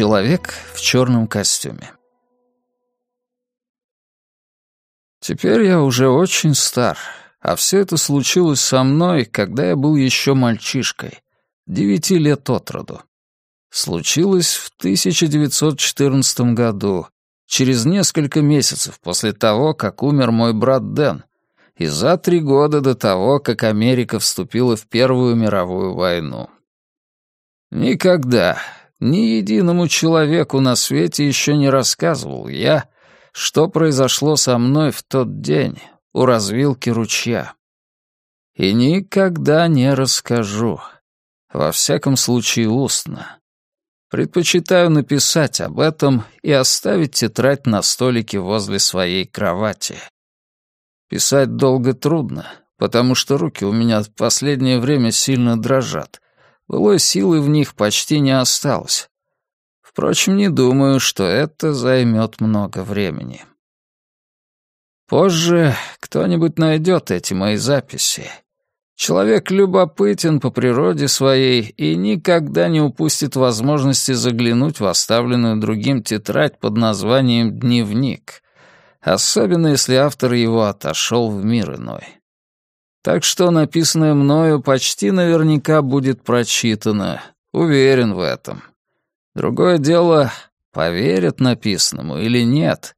Человек в черном костюме. Теперь я уже очень стар, а все это случилось со мной, когда я был еще мальчишкой, девяти лет от роду. Случилось в 1914 году, через несколько месяцев после того, как умер мой брат Дэн, и за три года до того, как Америка вступила в Первую мировую войну. Никогда, ни единому человеку на свете еще не рассказывал я, что произошло со мной в тот день у развилки ручья. И никогда не расскажу. Во всяком случае, устно. Предпочитаю написать об этом и оставить тетрадь на столике возле своей кровати. Писать долго трудно, потому что руки у меня в последнее время сильно дрожат, Былой силы в них почти не осталось. Впрочем, не думаю, что это займет много времени. Позже кто-нибудь найдет эти мои записи. Человек любопытен по природе своей и никогда не упустит возможности заглянуть в оставленную другим тетрадь под названием «Дневник», особенно если автор его отошел в мир иной. Так что написанное мною почти наверняка будет прочитано. Уверен в этом. Другое дело, поверят написанному или нет.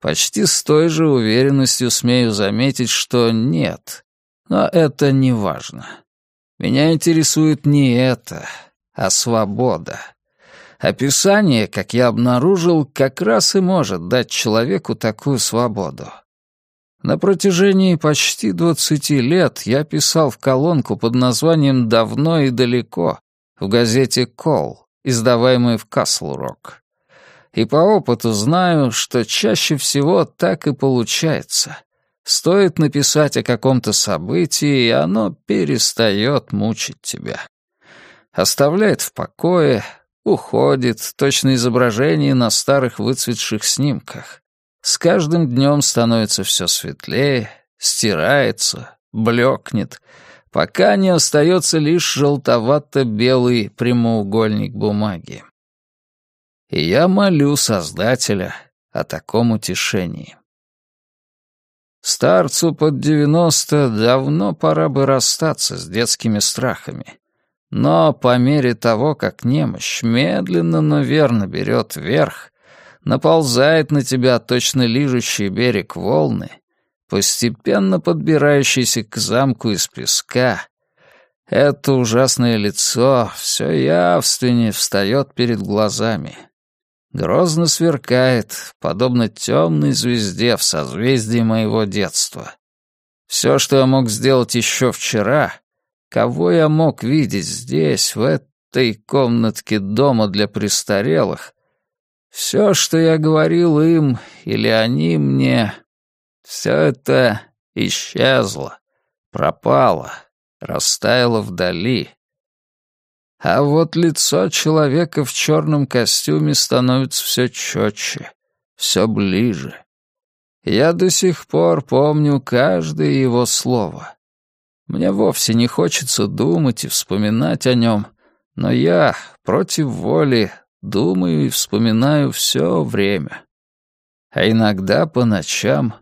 Почти с той же уверенностью смею заметить, что нет. Но это не важно. Меня интересует не это, а свобода. Описание, как я обнаружил, как раз и может дать человеку такую свободу. На протяжении почти двадцати лет я писал в колонку под названием «Давно и далеко» в газете «Кол», издаваемой в Касл-Рок. И по опыту знаю, что чаще всего так и получается. Стоит написать о каком-то событии, и оно перестает мучить тебя. Оставляет в покое, уходит, точно изображение на старых выцветших снимках. С каждым днем становится все светлее, стирается, блекнет, пока не остается лишь желтовато-белый прямоугольник бумаги. И я молю Создателя о таком утешении. Старцу под девяносто давно пора бы расстаться с детскими страхами. Но по мере того, как немощь медленно, но верно берет верх, наползает на тебя точно лижущий берег волны, постепенно подбирающийся к замку из песка, это ужасное лицо все явственнее встает перед глазами. Грозно сверкает, подобно темной звезде в созвездии моего детства. Все, что я мог сделать еще вчера, кого я мог видеть здесь, в этой комнатке дома для престарелых, все, что я говорил им или они мне, все это исчезло, пропало, растаяло вдали. А вот лицо человека в черном костюме становится все четче, все ближе. Я до сих пор помню каждое его слово. Мне вовсе не хочется думать и вспоминать о нем, но я, против воли, Думаю и вспоминаю все время. А иногда по ночам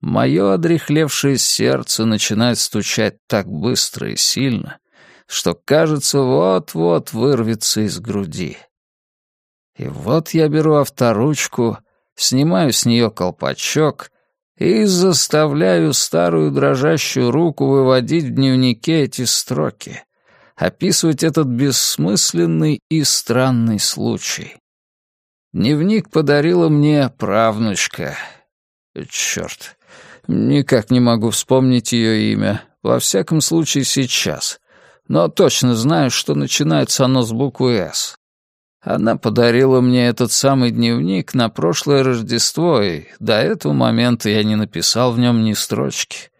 мое одрехлевшее сердце начинает стучать так быстро и сильно, что, кажется, вот-вот вырвется из груди. И вот я беру авторучку, снимаю с нее колпачок и заставляю старую дрожащую руку выводить в дневнике эти строки описывать этот бессмысленный и странный случай. Дневник подарила мне правнучка. Черт, никак не могу вспомнить ее имя, во всяком случае сейчас, но точно знаю, что начинается оно с буквы «С». Она подарила мне этот самый дневник на прошлое Рождество, и до этого момента я не написал в нем ни строчки.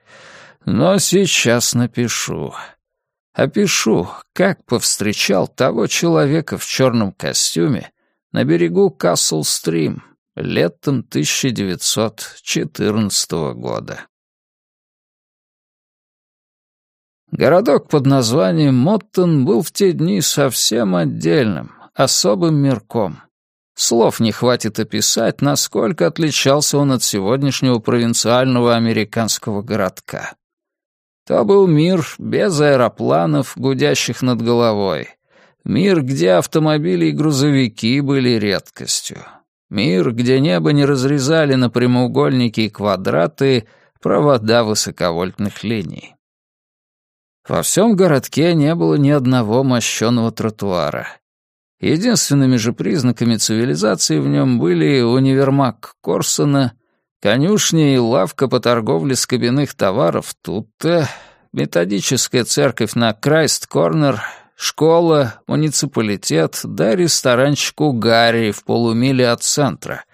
Но сейчас напишу. Опишу, как повстречал того человека в черном костюме на берегу Касл-Стрим летом 1914 года. Городок под названием Моттон был в те дни совсем отдельным, особым мирком. Слов не хватит описать, насколько отличался он от сегодняшнего провинциального американского городка. То был мир без аэропланов, гудящих над головой. Мир, где автомобили и грузовики были редкостью. Мир, где небо не разрезали на прямоугольники и квадраты провода высоковольтных линий. Во всем городке не было ни одного мощенного тротуара. Единственными же признаками цивилизации в нем были универмаг Корсона, конюшня и лавка по торговле скобяных товаров тут-то, методическая церковь на Крайст-Корнер, школа, муниципалитет, да ресторанчик у Гарри в полумиле от центра,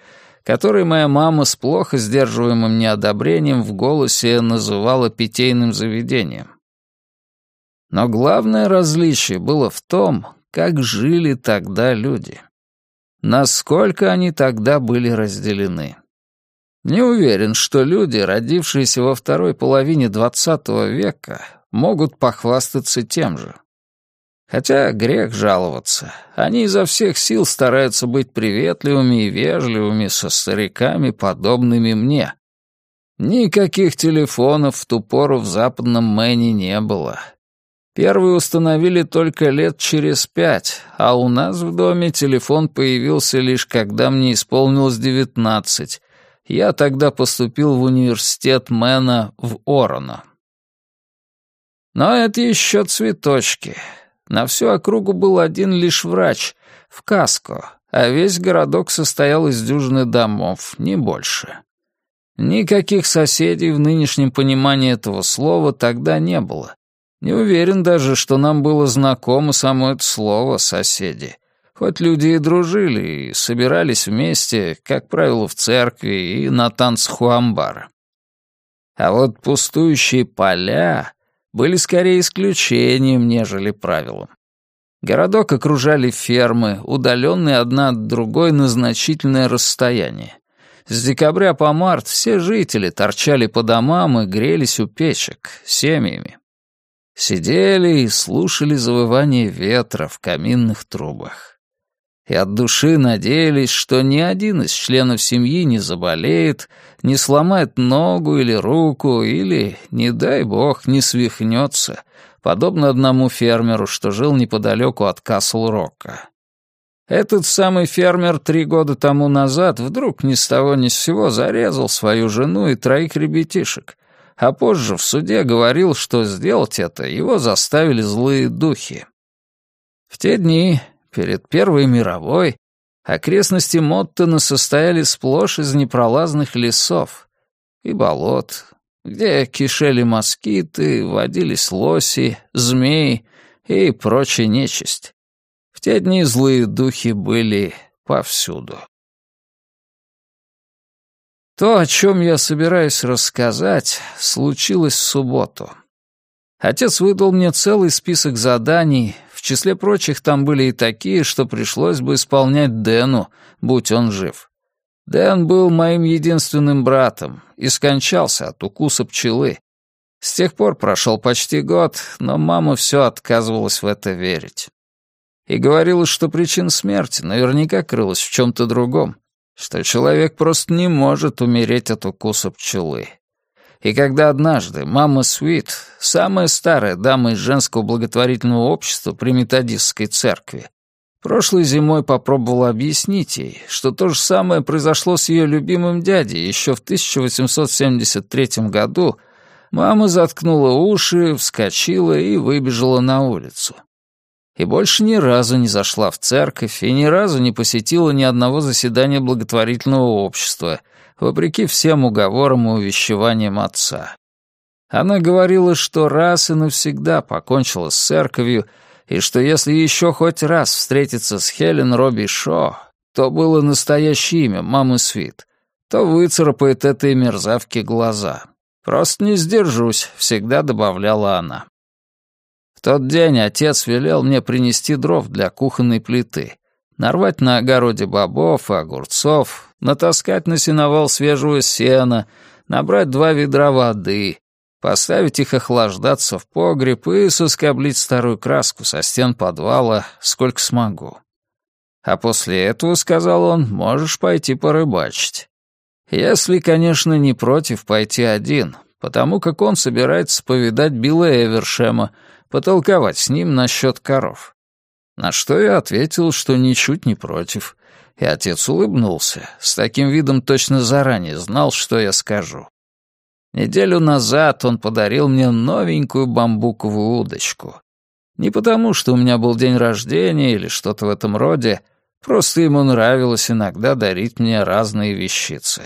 который моя мама с плохо сдерживаемым неодобрением в голосе называла питейным заведением. Но главное различие было в том, как жили тогда люди. Насколько они тогда были разделены. Не уверен, что люди, родившиеся во второй половине XX века, могут похвастаться тем же. Хотя грех жаловаться. Они изо всех сил стараются быть приветливыми и вежливыми со стариками, подобными мне. Никаких телефонов в ту пору в западном Мэне не было. Первый установили только лет через пять, а у нас в доме телефон появился лишь когда мне исполнилось девятнадцать. Я тогда поступил в университет Мэна в Ороно. Но это еще цветочки. На всю округу был один лишь врач, в Каско, а весь городок состоял из дюжины домов, не больше. Никаких соседей в нынешнем понимании этого слова тогда не было, не уверен даже, что нам было знакомо само это слово «соседи». Хоть люди и дружили, и собирались вместе, как правило, в церкви и на танцах у. А вот пустующие поля были скорее исключением, нежели правилом. Городок окружали фермы, удаленные одна от другой на значительное расстояние. С декабря по март все жители торчали по домам и грелись у печек, семьями. Сидели и слушали завывание ветра в каминных трубах. И от души надеялись, что ни один из членов семьи не заболеет, не сломает ногу или руку, или, не дай бог, не свихнется, подобно одному фермеру, что жил неподалеку от Касл-Рока. Этот самый фермер три года тому назад вдруг ни с того ни с сего зарезал свою жену и троих ребятишек, а позже в суде говорил, что сделать это его заставили злые духи. В те дни, перед Первой мировой, окрестности Моттона состояли сплошь из непролазных лесов и болот, где кишели москиты, водились лоси, змеи и прочая нечисть. В те дни злые духи были повсюду. То, о чем я собираюсь рассказать, случилось в субботу. Отец выдал мне целый список заданий, в числе прочих там были и такие, что пришлось бы исполнять Дэну, будь он жив. Дэн был моим единственным братом и скончался от укуса пчелы. С тех пор прошел почти год, но мама все отказывалась в это верить. И говорила, что причина смерти наверняка крылась в чем-то другом, что человек просто не может умереть от укуса пчелы. И когда однажды мама Свит, самая старая дама из женского благотворительного общества при методистской церкви, прошлой зимой попробовала объяснить ей, что то же самое произошло с ее любимым дядей. Еще в 1873 году, мама заткнула уши, вскочила и выбежала на улицу. И больше ни разу не зашла в церковь и ни разу не посетила ни одного заседания благотворительного общества, вопреки всем уговорам и увещеваниям отца. Она говорила, что раз и навсегда покончила с церковью, и что если еще хоть раз встретиться с Хелен Робби Шо, то было настоящее имя мамы Свит, то выцарапает этой мерзавке глаза. «Просто не сдержусь», — всегда добавляла она тот день отец велел мне принести дров для кухонной плиты, нарвать на огороде бобов и огурцов, натаскать на сеновал свежего сена, набрать два ведра воды, поставить их охлаждаться в погреб и соскоблить старую краску со стен подвала, сколько смогу. А после этого, сказал он, можешь пойти порыбачить. Если, конечно, не против пойти один, потому как он собирается повидать Билла Эвершема, потолковать с ним насчет коров. На что я ответил, что ничуть не против. И отец улыбнулся, с таким видом точно заранее знал, что я скажу. Неделю назад он подарил мне новенькую бамбуковую удочку. Не потому, что у меня был день рождения или что-то в этом роде, просто ему нравилось иногда дарить мне разные вещицы.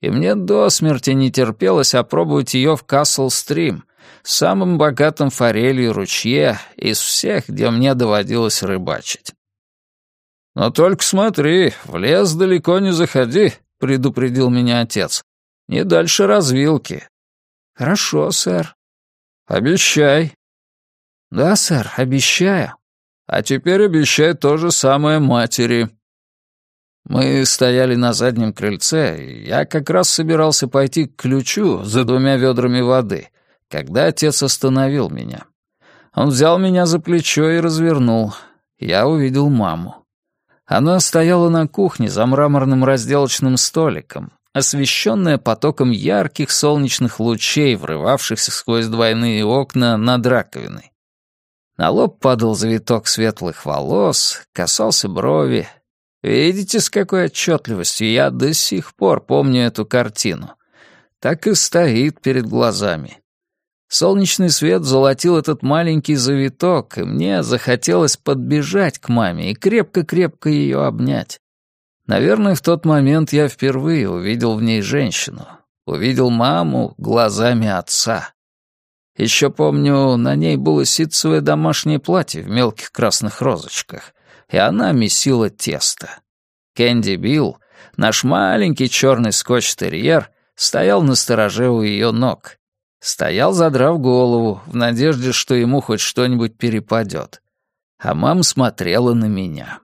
И мне до смерти не терпелось опробовать ее в Касл-Стрим, самом богатом форелью ручье из всех, где мне доводилось рыбачить. «Но только смотри, в лес далеко не заходи», — предупредил меня отец. «Не дальше развилки». «Хорошо, сэр». «Обещай». «Да, сэр, обещаю». «А теперь обещай то же самое матери». Мы стояли на заднем крыльце, я как раз собирался пойти к ключу за двумя ведрами воды, когда отец остановил меня. Он взял меня за плечо и развернул. Я увидел маму. Она стояла на кухне за мраморным разделочным столиком, освещенная потоком ярких солнечных лучей, врывавшихся сквозь двойные окна над раковиной. На лоб падал завиток светлых волос, касался брови. Видите, с какой отчетливостью я до сих пор помню эту картину. Так и стоит перед глазами. Солнечный свет золотил этот маленький завиток, и мне захотелось подбежать к маме и крепко-крепко ее обнять. Наверное, в тот момент я впервые увидел в ней женщину. Увидел маму глазами отца. Еще помню, на ней было ситцевое домашнее платье в мелких красных розочках, и она месила тесто. Кэнди Билл, наш маленький черный скотч-терьер, стоял на стороже у ее ног. Стоял, задрав голову, в надежде, что ему хоть что-нибудь перепадет. А мама смотрела на меня.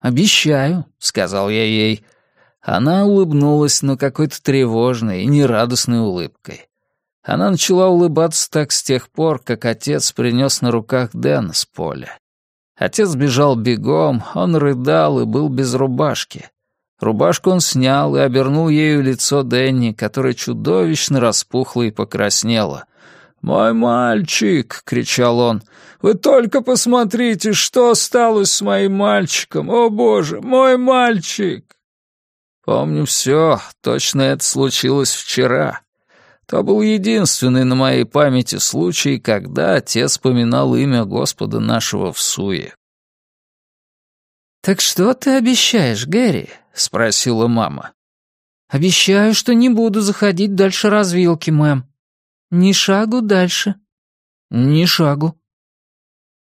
«Обещаю», — сказал я ей. Она улыбнулась, но какой-то тревожной и нерадостной улыбкой. Она начала улыбаться так с тех пор, как отец принес на руках Дэна с поля. Отец бежал бегом, он рыдал и был без рубашки. Рубашку он снял и обернул ею лицо Дэнни, которое чудовищно распухло и покраснело. «Мой мальчик!» — кричал он. «Вы только посмотрите, что осталось с моим мальчиком! О, Боже, мой мальчик!» Помню все, точно это случилось вчера. То был единственный на моей памяти случай, когда отец поминал имя Господа нашего в суе. «Так что ты обещаешь, Гэри?» — спросила мама. «Обещаю, что не буду заходить дальше развилки, мэм. Ни шагу дальше. Ни шагу».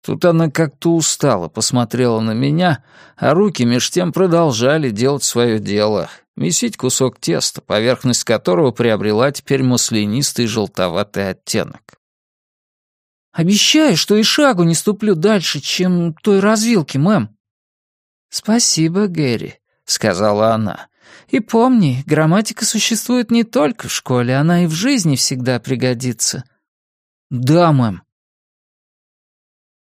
Тут она как-то устала, посмотрела на меня, а руки меж тем продолжали делать свое дело, месить кусок теста, поверхность которого приобрела теперь маслянистый желтоватый оттенок. «Обещаю, что и шагу не ступлю дальше, чем той развилки, мэм», «Спасибо, Гэри», — сказала она. «И помни, грамматика существует не только в школе, она и в жизни всегда пригодится». «Да, мэм».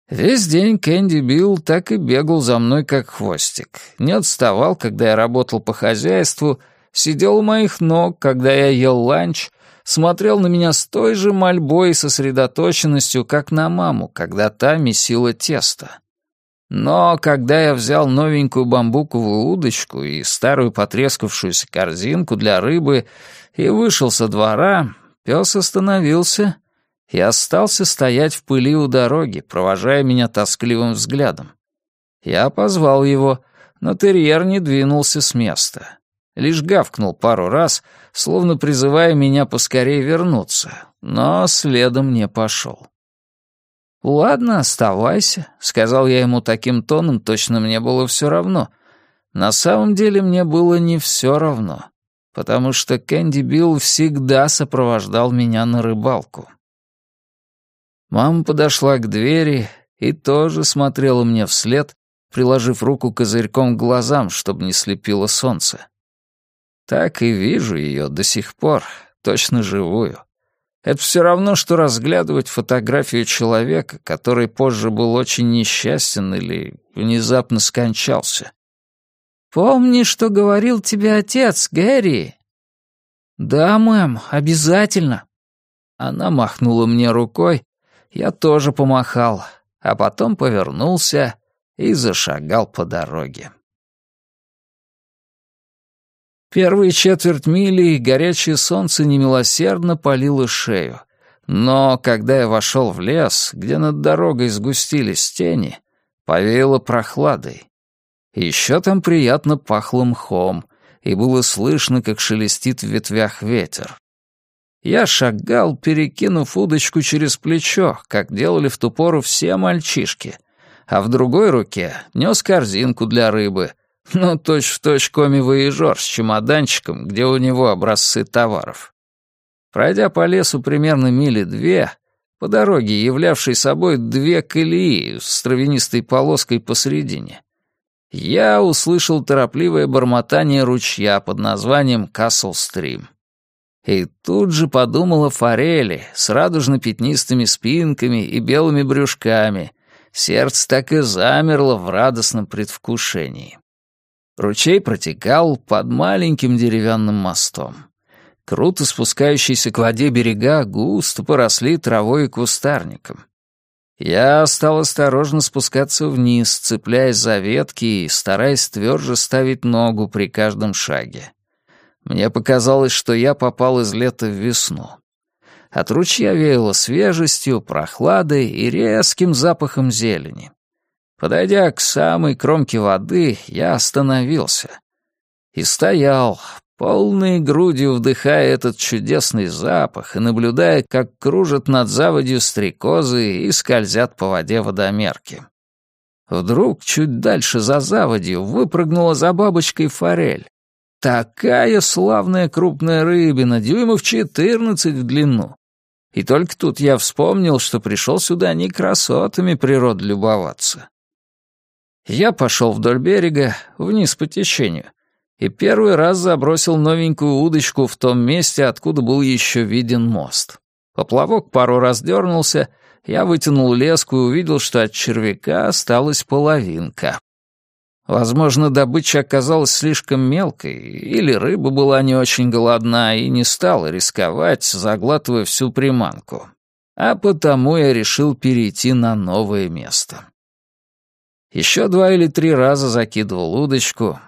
Весь день Кэнди Билл так и бегал за мной, как хвостик. Не отставал, когда я работал по хозяйству, сидел у моих ног, когда я ел ланч, смотрел на меня с той же мольбой и сосредоточенностью, как на маму, когда та месила тесто. Но когда я взял новенькую бамбуковую удочку и старую потрескавшуюся корзинку для рыбы и вышел со двора, пес остановился и остался стоять в пыли у дороги, провожая меня тоскливым взглядом. Я позвал его, но терьер не двинулся с места. Лишь гавкнул пару раз, словно призывая меня поскорее вернуться, но следом не пошел. «Ладно, оставайся», — сказал я ему таким тоном, точно мне было все равно. На самом деле мне было не все равно, потому что Кэнди Билл всегда сопровождал меня на рыбалку. Мама подошла к двери и тоже смотрела мне вслед, приложив руку козырьком к глазам, чтобы не слепило солнце. Так и вижу ее до сих пор, точно живую. Это все равно, что разглядывать фотографию человека, который позже был очень несчастен или внезапно скончался. «Помни, что говорил тебе отец, Гэри?» «Да, мэм, обязательно». Она махнула мне рукой, я тоже помахал, а потом повернулся и зашагал по дороге. Первые четверть мили горячее солнце немилосердно палило шею. Но когда я вошел в лес, где над дорогой сгустились тени, повеяло прохладой. Еще там приятно пахло мхом, и было слышно, как шелестит в ветвях ветер. Я шагал, перекинув удочку через плечо, как делали в ту пору все мальчишки, а в другой руке нес корзинку для рыбы — ну, точь-в-точь коми-воежор с чемоданчиком, где у него образцы товаров. Пройдя по лесу примерно мили две, по дороге, являвшей собой две колеи с травянистой полоской посередине, я услышал торопливое бормотание ручья под названием Касл-стрим. И тут же подумал о форели с радужно-пятнистыми спинками и белыми брюшками. Сердце так и замерло в радостном предвкушении. Ручей протекал под маленьким деревянным мостом. Круто спускающиеся к воде берега густо поросли травой и кустарником. Я стал осторожно спускаться вниз, цепляясь за ветки и стараясь тверже ставить ногу при каждом шаге. Мне показалось, что я попал из лета в весну. От ручья веяло свежестью, прохладой и резким запахом зелени. Подойдя к самой кромке воды, я остановился. И стоял, полной грудью вдыхая этот чудесный запах и наблюдая, как кружат над заводью стрекозы и скользят по воде водомерки. Вдруг чуть дальше за заводью выпрыгнула за бабочкой форель. Такая славная крупная рыбина, дюймов четырнадцать в длину. И только тут я вспомнил, что пришел сюда не красотами природы любоваться, я пошел вдоль берега, вниз по течению, и первый раз забросил новенькую удочку в том месте, откуда был еще виден мост. Поплавок пару раз дернулся, я вытянул леску и увидел, что от червяка осталась половинка. Возможно, добыча оказалась слишком мелкой, или рыба была не очень голодна и не стала рисковать, заглатывая всю приманку. А потому я решил перейти на новое место. Еще два или три раза закидывал удочку,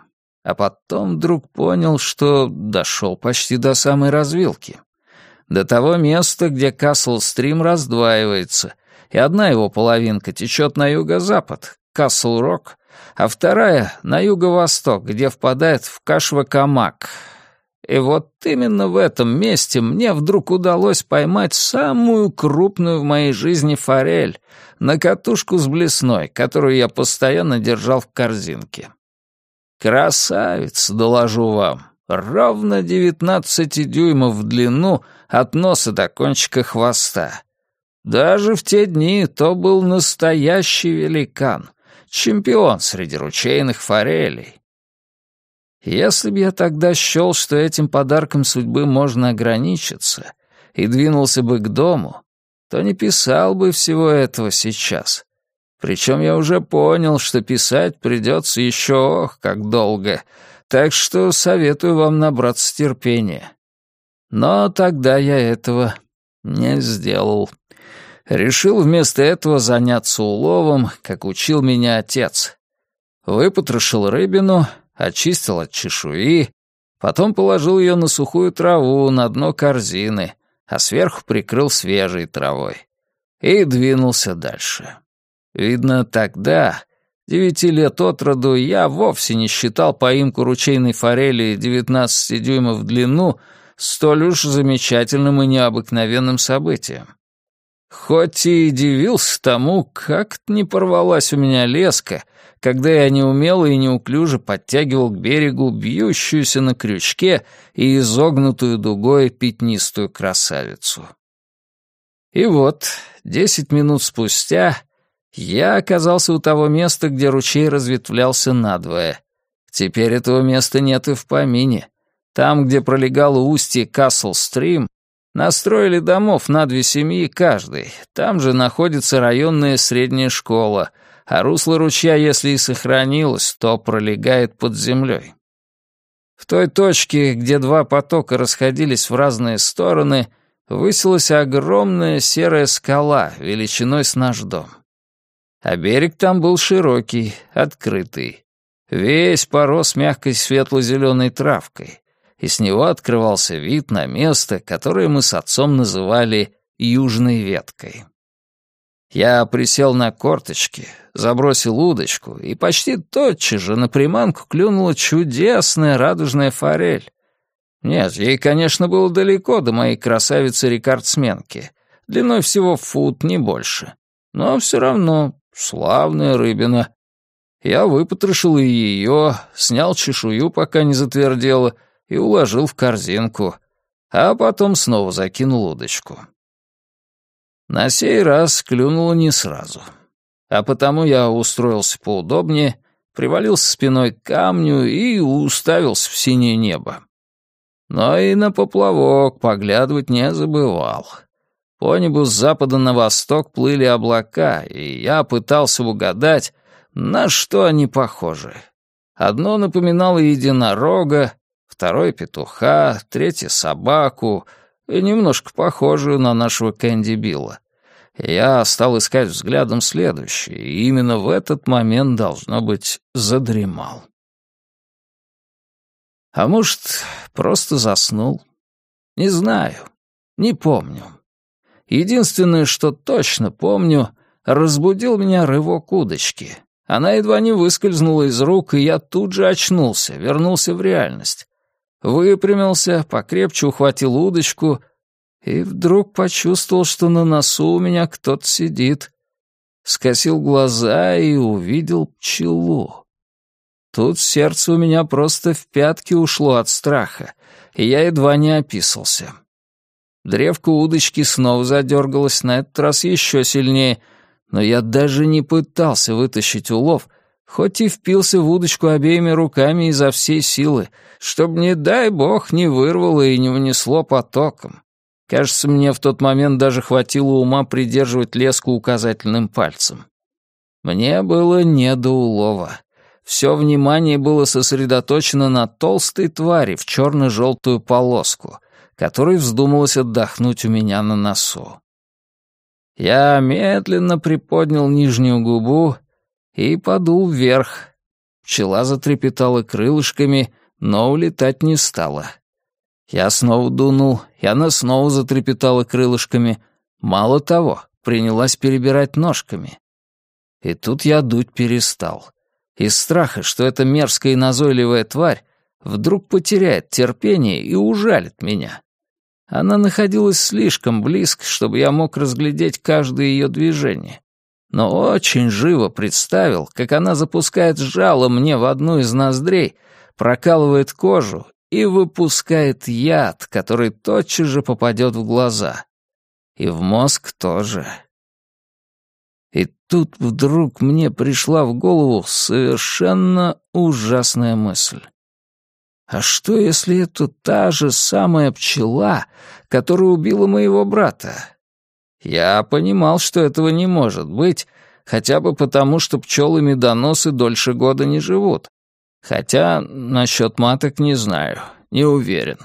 а потом вдруг понял, что дошел почти до самой развилки. До того места, где Касл-стрим раздваивается, и одна его половинка течет на юго-запад, Касл-рок, а вторая — на юго-восток, где впадает в Кашва-Камак, и вот именно в этом месте мне вдруг удалось поймать самую крупную в моей жизни форель на катушку с блесной, которую я постоянно держал в корзинке. Красавец, доложу вам, ровно девятнадцати дюймов в длину от носа до кончика хвоста. Даже в те дни то был настоящий великан, чемпион среди ручейных форелей. Если бы я тогда счел, что этим подарком судьбы можно ограничиться, и двинулся бы к дому, то не писал бы всего этого сейчас. Причем я уже понял, что писать придется еще ох, как долго, так что советую вам набраться терпения. Но тогда я этого не сделал. Решил вместо этого заняться уловом, как учил меня отец. Выпотрошил рыбину, очистил от чешуи, потом положил ее на сухую траву на дно корзины, а сверху прикрыл свежей травой. И двинулся дальше. Видно, тогда, девяти лет от роду, я вовсе не считал поимку ручейной форели 19 дюймов в длину столь уж замечательным и необыкновенным событием. Хоть и дивился тому, как не порвалась у меня леска — когда я неумело и неуклюже подтягивал к берегу бьющуюся на крючке и изогнутую дугой пятнистую красавицу. И вот, десять минут спустя, я оказался у того места, где ручей разветвлялся надвое. Теперь этого места нет и в помине. Там, где пролегало устье Касл-стрим, Настроили домов на две семьи каждый. Там же находится районная средняя школа, а русло ручья, если и сохранилось, то пролегает под землей. В той точке, где два потока расходились в разные стороны, высилась огромная серая скала величиной с наш дом. А берег там был широкий, открытый. Весь порос мягкой светло-зеленой травкой, и с него открывался вид на место, которое мы с отцом называли «южной веткой». Я присел на корточки, забросил удочку, и почти тотчас же на приманку клюнула чудесная радужная форель. Нет, ей, конечно, было далеко до моей красавицы-рекордсменки, длиной всего фут, не больше. Но все равно славная рыбина. Я выпотрошил и ее, снял чешую, пока не затвердела, и уложил в корзинку, а потом снова закинул удочку. На сей раз клюнуло не сразу. А потому я устроился поудобнее, привалился спиной к камню и уставился в синее небо. Но и на поплавок поглядывать не забывал. По небу с запада на восток плыли облака, и я пытался угадать, на что они похожи. Одно напоминало единорога, второе — петуха, третье — собаку, и немножко похожую на нашего Кэнди Билла. Я стал искать взглядом следующее, и именно в этот момент, должно быть, задремал. А может, просто заснул? Не знаю, не помню. Единственное, что точно помню, разбудил меня рывок удочки. Она едва не выскользнула из рук, и я тут же очнулся, вернулся в реальность. Выпрямился, покрепче ухватил удочку и вдруг почувствовал, что на носу у меня кто-то сидит. Скосил глаза и увидел пчелу. Тут сердце у меня просто в пятки ушло от страха, и я едва не описался. Древко удочки снова задергалось, на этот раз еще сильнее, но я даже не пытался вытащить улов, хоть и впился в удочку обеими руками изо всей силы, чтобы, не дай бог, не вырвало и не унесло потоком. Кажется, мне в тот момент даже хватило ума придерживать леску указательным пальцем. Мне было не до улова. Все внимание было сосредоточено на толстой твари в черно-желтую полоску, которой вздумалось отдохнуть у меня на носу. Я медленно приподнял нижнюю губу и подул вверх. Пчела затрепетала крылышками, но улетать не стала. Я снова дунул, и она снова затрепетала крылышками. Мало того, принялась перебирать ножками. И тут я дуть перестал. Из страха, что эта мерзкая и назойливая тварь вдруг потеряет терпение и ужалит меня. Она находилась слишком близко, чтобы я мог разглядеть каждое ее движение. Но очень живо представил, как она запускает жало мне в одну из ноздрей, прокалывает кожу и выпускает яд, который тотчас же попадет в глаза. И в мозг тоже. И тут вдруг мне пришла в голову совершенно ужасная мысль. А что, если это та же самая пчела, которая убила моего брата? Я понимал, что этого не может быть, хотя бы потому, что пчелы-медоносы дольше года не живут. Хотя насчет маток не знаю, не уверен.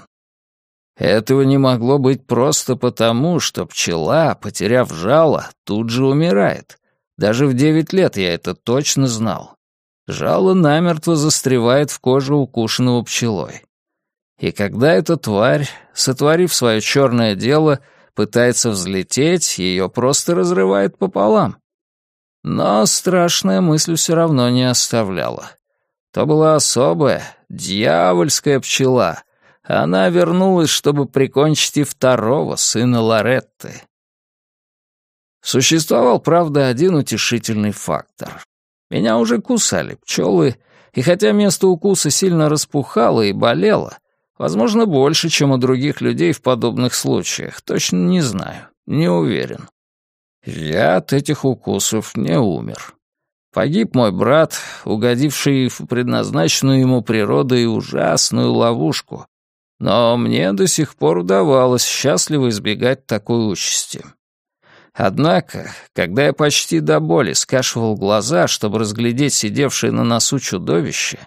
Этого не могло быть просто потому, что пчела, потеряв жало, тут же умирает. Даже в девять лет я это точно знал. Жало намертво застревает в коже укушенного пчелой. И когда эта тварь, сотворив свое черное дело, пытается взлететь, ее просто разрывает пополам. Но страшная мысль все равно не оставляла. То была особая, дьявольская пчела. Она вернулась, чтобы прикончить и второго сына Лоретты. Существовал, правда, один утешительный фактор. Меня уже кусали пчелы, и хотя место укуса сильно распухало и болело, возможно, больше, чем у других людей в подобных случаях, точно не знаю, не уверен. Я от этих укусов не умер. Погиб мой брат, угодивший в предназначенную ему природой ужасную ловушку, Но мне до сих пор удавалось счастливо избегать такой участи. Однако, когда я почти до боли скашивал глаза, чтобы разглядеть сидевшее на носу чудовище,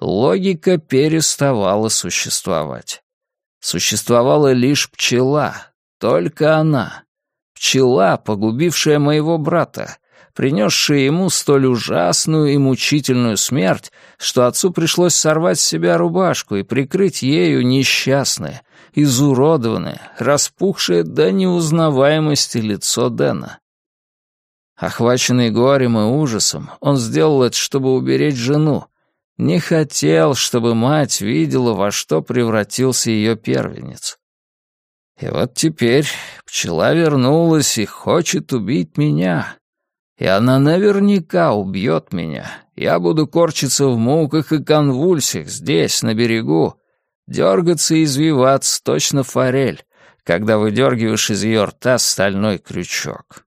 логика переставала существовать. Существовала лишь пчела, только она. Пчела, погубившая моего брата, принесшая ему столь ужасную и мучительную смерть, что отцу пришлось сорвать с себя рубашку и прикрыть ею несчастное, изуродованное, распухшее до неузнаваемости лицо Дэна. Охваченный горем и ужасом, он сделал это, чтобы уберечь жену. Не хотел, чтобы мать видела, во что превратился ее первенец. И вот теперь пчела вернулась и хочет убить меня. И она наверняка убьет меня. Я буду корчиться в муках и конвульсиях здесь, на берегу, дергаться и извиваться, точно форель, когда выдергиваешь из ее рта стальной крючок.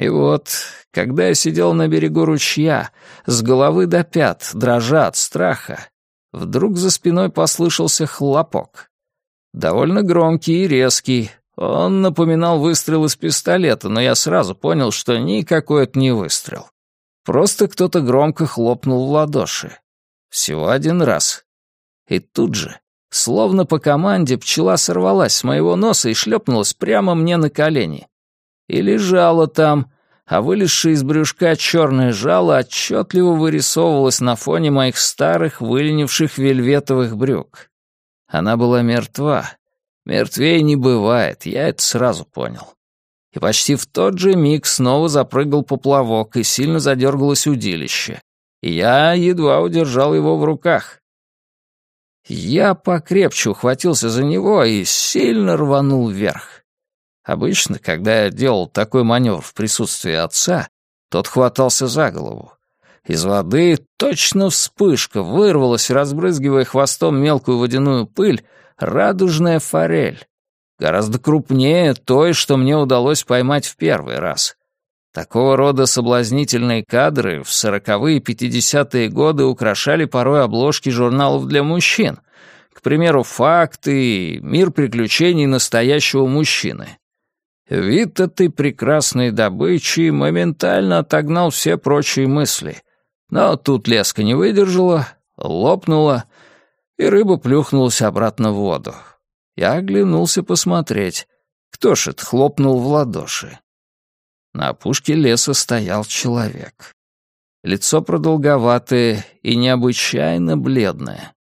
И вот, когда я сидел на берегу ручья, с головы до пят, дрожа от страха, вдруг за спиной послышался хлопок. Довольно громкий и резкий, он напоминал выстрел из пистолета, но я сразу понял, что никакой это не выстрел. Просто кто-то громко хлопнул в ладоши. Всего один раз. И тут же, словно по команде, пчела сорвалась с моего носа и шлепнулась прямо мне на колени. И лежала там, а вылезшее из брюшка черное жало отчетливо вырисовывалось на фоне моих старых выленивших вельветовых брюк. Она была мертва, Мертвее не бывает, я это сразу понял. И почти в тот же миг снова запрыгал поплавок, и сильно задергалось удилище. Я едва удержал его в руках. Я покрепче ухватился за него и сильно рванул вверх. Обычно, когда я делал такой маневр в присутствии отца, тот хватался за голову. Из воды точно вспышка вырвалась, разбрызгивая хвостом мелкую водяную пыль, радужная форель, гораздо крупнее той, что мне удалось поймать в первый раз. Такого рода соблазнительные кадры в сороковые и пятидесятые годы украшали порой обложки журналов для мужчин, к примеру, «Факты» и «Мир приключений настоящего мужчины». Вид этой прекрасной добычи моментально отогнал все прочие мысли. Но тут леска не выдержала, лопнула, и рыба плюхнулась обратно в воду. Я оглянулся посмотреть, кто ж это хлопнул в ладоши. На опушке леса стоял человек. Лицо продолговатое и необычайно бледное.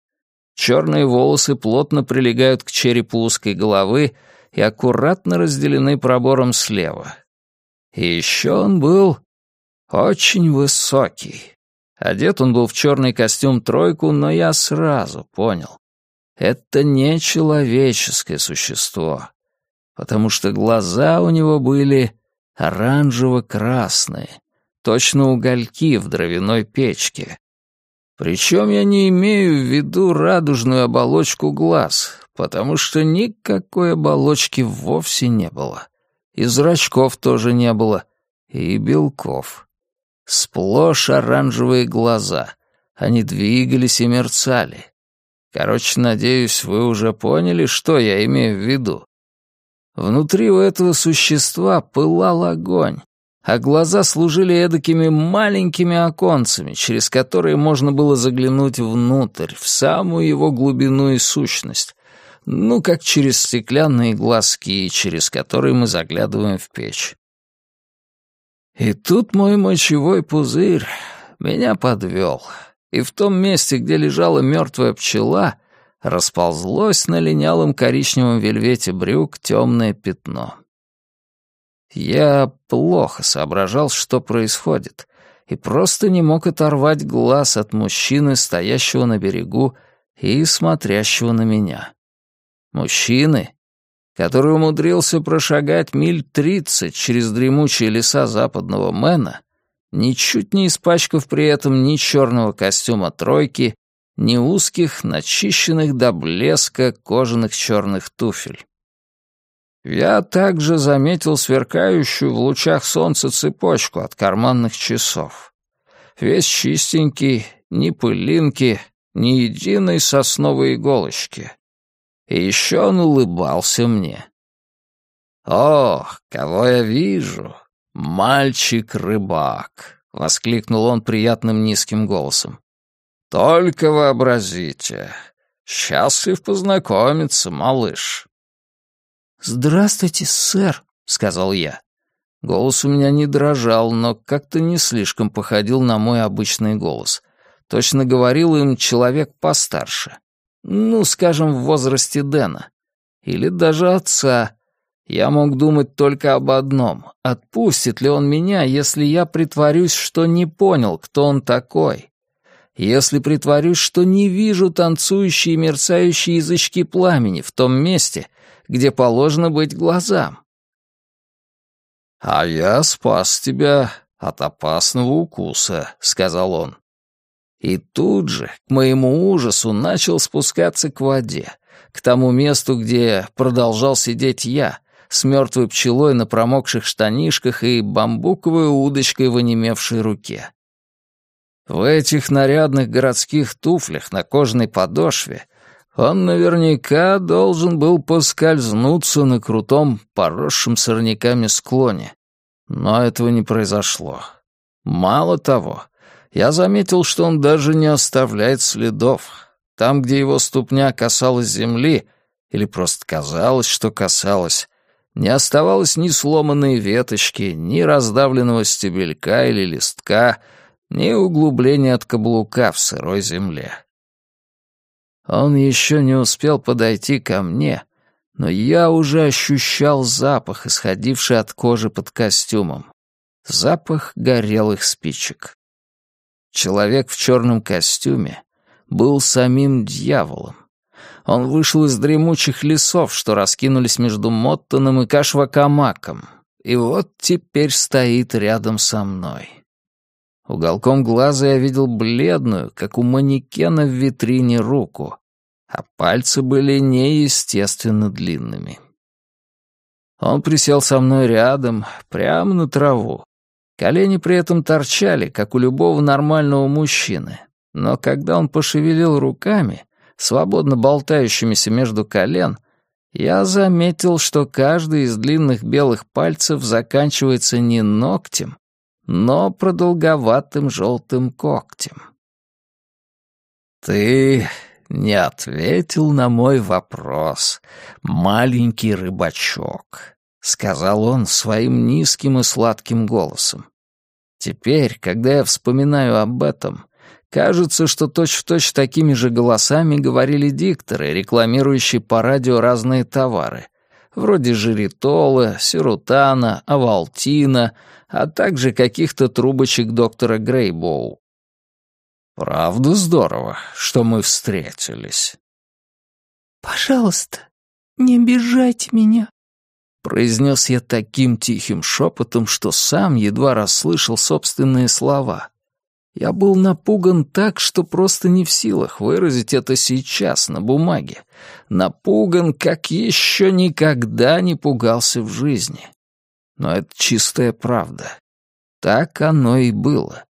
Черные волосы плотно прилегают к черепу узкой головы и аккуратно разделены пробором слева. И еще он был очень высокий. Одет он был в черный костюм-тройку, но я сразу понял. Это не человеческое существо, потому что глаза у него были оранжево-красные, точно угольки в дровяной печке. Причем я не имею в виду радужную оболочку глаз, потому что никакой оболочки вовсе не было. И зрачков тоже не было, и белков. Сплошь оранжевые глаза. Они двигались и мерцали. Короче, надеюсь, вы уже поняли, что я имею в виду. Внутри у этого существа пылал огонь, а глаза служили эдакими маленькими оконцами, через которые можно было заглянуть внутрь, в самую его глубину и сущность, ну, как через стеклянные глазки, через которые мы заглядываем в печь. И тут мой мочевой пузырь меня подвел, и в том месте, где лежала мертвая пчела, расползлось на линялом коричневом вельвете брюк темное пятно. Я плохо соображал, что происходит, и просто не мог оторвать глаз от мужчины, стоящего на берегу и смотрящего на меня. Мужчины, который умудрился прошагать миль тридцать через дремучие леса западного Мэна, ничуть не испачкав при этом ни черного костюма тройки, ни узких, начищенных до блеска кожаных черных туфель. Я также заметил сверкающую в лучах солнца цепочку от карманных часов. Весь чистенький, ни пылинки, ни единой сосновой иголочки. И еще он улыбался мне. «Ох, кого я вижу! Мальчик-рыбак!» — воскликнул он приятным низким голосом. «Только вообразите! Счастлив познакомиться, малыш!» «Здравствуйте, сэр», — сказал я. Голос у меня не дрожал, но как-то не слишком походил на мой обычный голос. Точно говорил им человек постарше. Ну, скажем, в возрасте Дэна. Или даже отца. Я мог думать только об одном. Отпустит ли он меня, если я притворюсь, что не понял, кто он такой? Если притворюсь, что не вижу танцующие мерцающие язычки пламени в том месте, где положено быть глазам? «А я спас тебя от опасного укуса», — сказал он. И тут же, к моему ужасу, начал спускаться к воде, к тому месту, где продолжал сидеть я, с мертвой пчелой на промокших штанишках и бамбуковой удочкой в онемевшей руке. В этих нарядных городских туфлях на кожаной подошве он наверняка должен был поскользнуться на крутом, поросшем сорняками склоне. Но этого не произошло. Мало того, я заметил, что он даже не оставляет следов. Там, где его ступня касалась земли, или просто казалось, что касалась, не оставалось ни сломанной веточки, ни раздавленного стебелька или листка, ни углубления от каблука в сырой земле. Он еще не успел подойти ко мне, но я уже ощущал запах, исходивший от кожи под костюмом. Запах горелых спичек. Человек в черном костюме был самим дьяволом. Он вышел из дремучих лесов, что раскинулись между Моттоном и Кашвакамаком, и вот теперь стоит рядом со мной. Уголком глаза я видел бледную, как у манекена в витрине, руку, а пальцы были неестественно длинными. Он присел со мной рядом, прямо на траву. Колени при этом торчали, как у любого нормального мужчины. Но когда он пошевелил руками, свободно болтающимися между колен, я заметил, что каждый из длинных белых пальцев заканчивается не ногтем, но продолговатым желтым когтем. «Ты не ответил на мой вопрос, маленький рыбачок», — сказал он своим низким и сладким голосом. «Теперь, когда я вспоминаю об этом, кажется, что точь-в-точь точь такими же голосами говорили дикторы, рекламирующие по радио разные товары, вроде жиритола, сирутана, авалтина, а также каких-то трубочек доктора Грейбоу. Правда здорово, что мы встретились. «Пожалуйста, не обижайте меня», — произнес я таким тихим шепотом, что сам едва расслышал собственные слова. Я был напуган так, что просто не в силах выразить это сейчас на бумаге. Напуган, как еще никогда не пугался в жизни. Но это чистая правда. Так оно и было.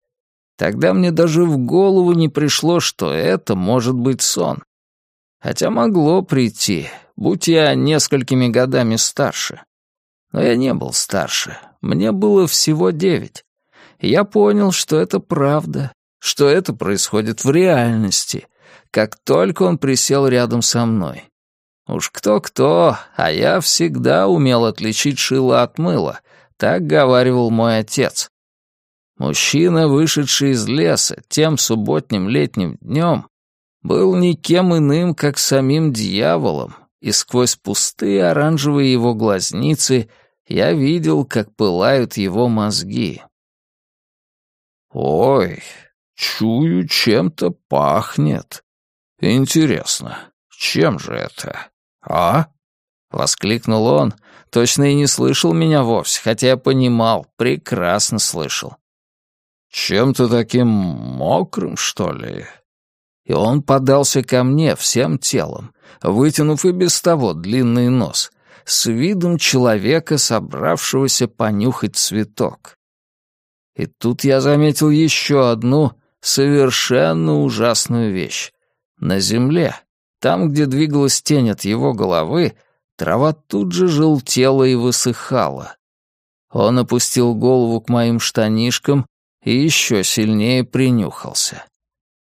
Тогда мне даже в голову не пришло, что это может быть сон. Хотя могло прийти, будь я несколькими годами старше. Но я не был старше, мне было всего девять. Я понял, что это правда, что это происходит в реальности, как только он присел рядом со мной. Уж кто-кто, а я всегда умел отличить шило от мыла, так говаривал мой отец. Мужчина, вышедший из леса тем субботним летним днем, был никем иным, как самим дьяволом, и сквозь пустые оранжевые его глазницы я видел, как пылают его мозги. «Ой, чую, чем-то пахнет. Интересно, чем же это, а?» — воскликнул он, точно и не слышал меня вовсе, хотя я понимал, прекрасно слышал. «Чем-то таким мокрым, что ли?» И он подался ко мне всем телом, вытянув и без того длинный нос, с видом человека, собравшегося понюхать цветок. И тут я заметил еще одну совершенно ужасную вещь. На земле, там, где двигалась тень от его головы, трава тут же желтела и высыхала. Он опустил голову к моим штанишкам и еще сильнее принюхался.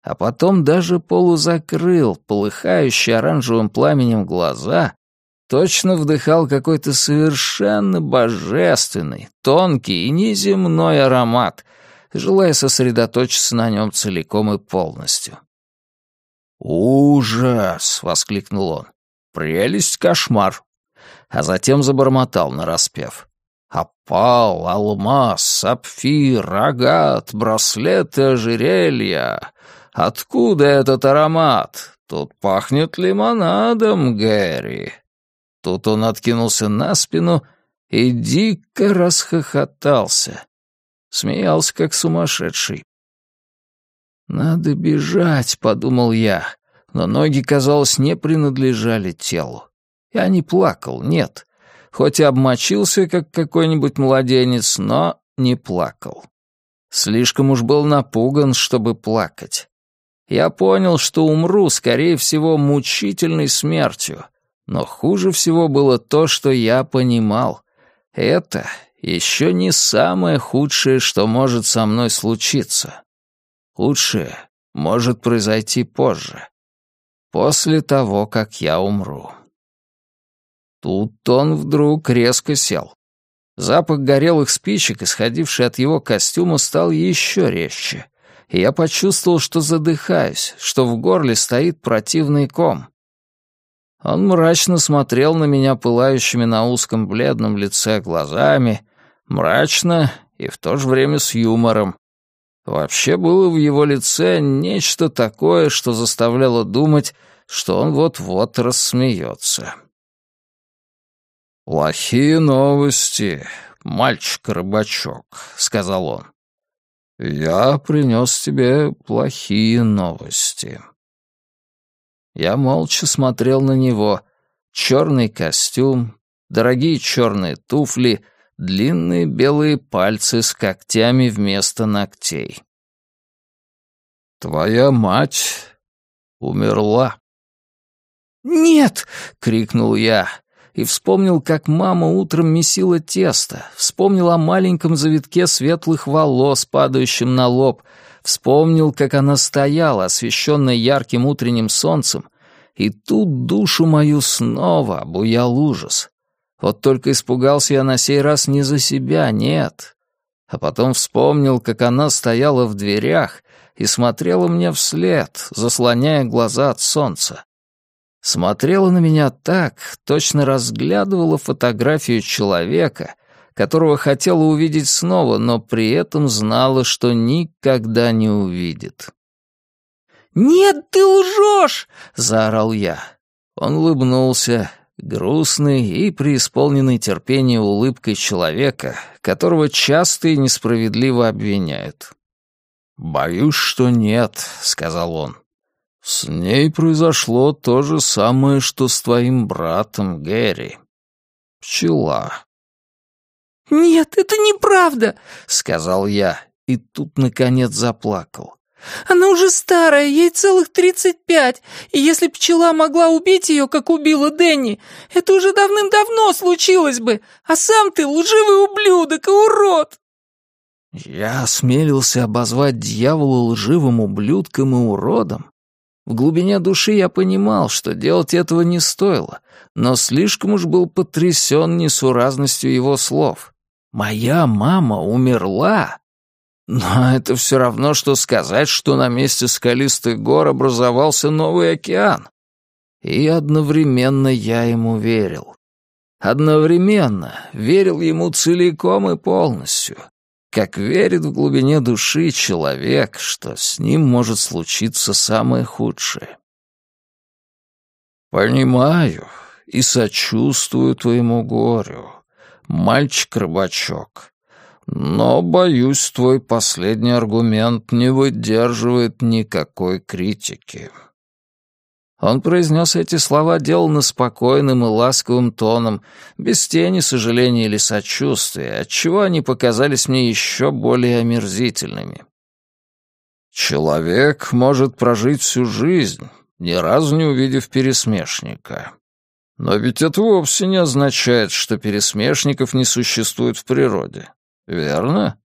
А потом даже полузакрыл полыхающий оранжевым пламенем глаза, точно вдыхал какой-то совершенно божественный, тонкий и неземной аромат, желая сосредоточиться на нем целиком и полностью. «Ужас!» — воскликнул он. «Прелесть, кошмар!» А затем забормотал нараспев. «Опал, алмаз, сапфир, агат, браслеты, ожерелья. Откуда этот аромат? Тут пахнет лимонадом, Гэри». Тут он откинулся на спину и дико расхохотался. Смеялся, как сумасшедший. «Надо бежать», — подумал я, но ноги, казалось, не принадлежали телу. Я не плакал, нет. Хоть и обмочился, как какой-нибудь младенец, но не плакал. Слишком уж был напуган, чтобы плакать. Я понял, что умру, скорее всего, мучительной смертью. Но хуже всего было то, что я понимал. Это еще не самое худшее, что может со мной случиться. Худшее может произойти позже. После того, как я умру. Тут он вдруг резко сел. Запах горелых спичек, исходивший от его костюма, стал еще резче. Я почувствовал, что задыхаюсь, что в горле стоит противный ком. Он мрачно смотрел на меня пылающими на узком бледном лице глазами, мрачно и в то же время с юмором, Вообще было в его лице нечто такое, что заставляло думать, что он вот-вот рассмеется. «Плохие новости, мальчик-рыбачок», — сказал он. «Я принес тебе плохие новости». Я молча смотрел на него. Черный костюм, дорогие черные туфли — длинные белые пальцы с когтями вместо ногтей. «Твоя мать умерла». «Нет!» — крикнул я и вспомнил, как мама утром месила тесто, вспомнил о маленьком завитке светлых волос, падающем на лоб, вспомнил, как она стояла, освещенная ярким утренним солнцем, и тут душу мою снова обуял ужас. Вот только испугался я на сей раз не за себя, нет. А потом вспомнил, как она стояла в дверях и смотрела мне вслед, заслоняя глаза от солнца. Смотрела на меня так, точно разглядывала фотографию человека, которого хотела увидеть снова, но при этом знала, что никогда не увидит. «Нет, ты лжешь!» — заорал я. Он улыбнулся, грустный и преисполненный терпения улыбкой человека, которого часто и несправедливо обвиняют. «Боюсь, что нет», — сказал он. «С ней произошло то же самое, что с твоим братом Гэри. Пчела». «Нет, это неправда», — сказал я, и тут, наконец, заплакал. Она уже старая, ей целых тридцать пять, и если пчела могла убить ее, как убила Дэнни, это уже давным-давно случилось бы, а сам ты лживый ублюдок и урод!» Я осмелился обозвать дьявола лживым ублюдком и уродом. В глубине души я понимал, что делать этого не стоило, но слишком уж был потрясен несуразностью его слов. «Моя мама умерла!» Но это все равно, что сказать, что на месте скалистых гор образовался новый океан. И одновременно я ему верил. Одновременно верил ему целиком и полностью, как верит в глубине души человек, что с ним может случиться самое худшее. «Понимаю и сочувствую твоему горю, мальчик-рыбачок», но, боюсь, твой последний аргумент не выдерживает никакой критики». Он произнес эти слова деланно спокойным и ласковым тоном, без тени сожаления или сочувствия, отчего они показались мне еще более омерзительными. «Человек может прожить всю жизнь, ни разу не увидев пересмешника. Но ведь это вовсе не означает, что пересмешников не существует в природе. Верно?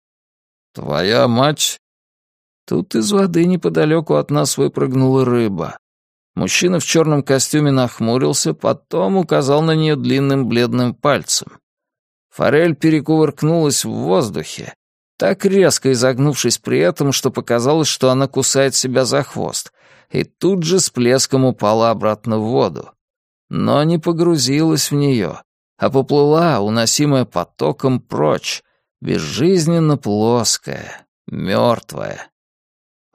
Твоя мать...» Тут из воды неподалеку от нас выпрыгнула рыба. Мужчина в черном костюме нахмурился, потом указал на нее длинным бледным пальцем. Форель перекувыркнулась в воздухе, так резко изогнувшись при этом, что показалось, что она кусает себя за хвост, и тут же с плеском упала обратно в воду. Но не погрузилась в нее, а поплыла, уносимая потоком прочь, безжизненно плоская, мертвая.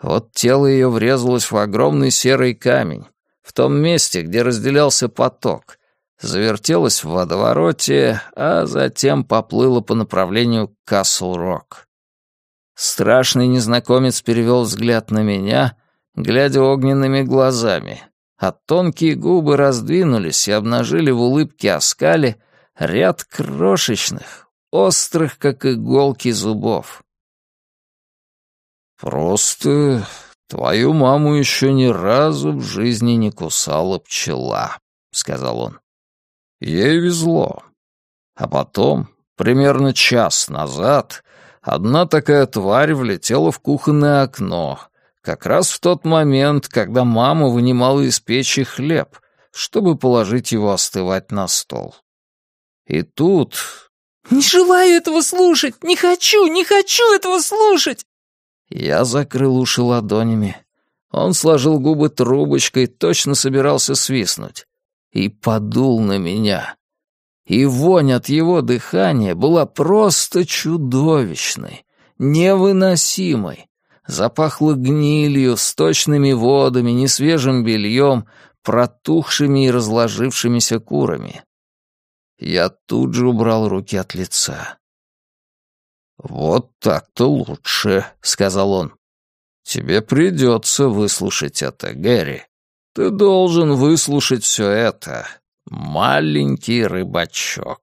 Вот тело ее врезалось в огромный серый камень, в том месте, где разделялся поток, завертелось в водовороте, а затем поплыло по направлению к Касл-Рок. Страшный незнакомец перевел взгляд на меня, глядя огненными глазами, а тонкие губы раздвинулись и обнажили в улыбке оскале ряд крошечных, острых, как иголки зубов. «Просто твою маму еще ни разу в жизни не кусала пчела», — сказал он. «Ей везло. А потом, примерно час назад, одна такая тварь влетела в кухонное окно, как раз в тот момент, когда мама вынимала из печи хлеб, чтобы положить его остывать на стол. И тут «Не желаю этого слушать! Не хочу, не хочу этого слушать!» Я закрыл уши ладонями. Он сложил губы трубочкой, точно собирался свистнуть. И подул на меня. И вонь от его дыхания была просто чудовищной, невыносимой. Запахло гнилью, сточными водами, несвежим бельем, протухшими и разложившимися курами. Я тут же убрал руки от лица. «Вот так-то лучше», — сказал он. «Тебе придется выслушать это, Гэри. Ты должен выслушать все это, маленький рыбачок».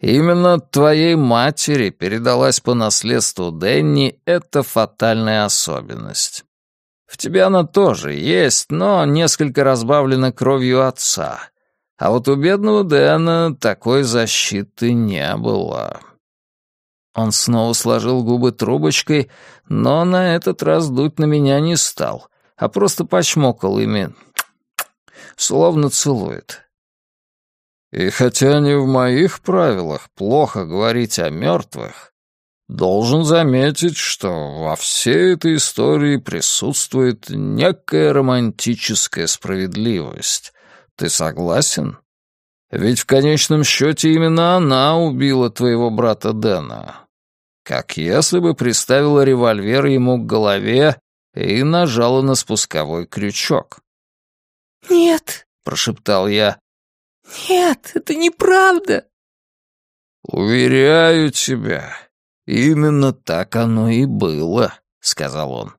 Именно от твоей матери передалась по наследству Дэнни эта фатальная особенность. В тебе она тоже есть, но несколько разбавлена кровью отца, а вот у бедного Дэна такой защиты не было. Он снова сложил губы трубочкой, но на этот раз дуть на меня не стал, а просто почмокал ими, словно целует. И хотя не в моих правилах плохо говорить о мертвых, должен заметить, что во всей этой истории присутствует некая романтическая справедливость, ты согласен? Ведь в конечном счете именно она убила твоего брата Дэна. Как если бы приставила револьвер ему к голове и нажала на спусковой крючок. «Нет», — прошептал я. «Нет, это неправда». «Уверяю тебя, именно так оно и было», — сказал он.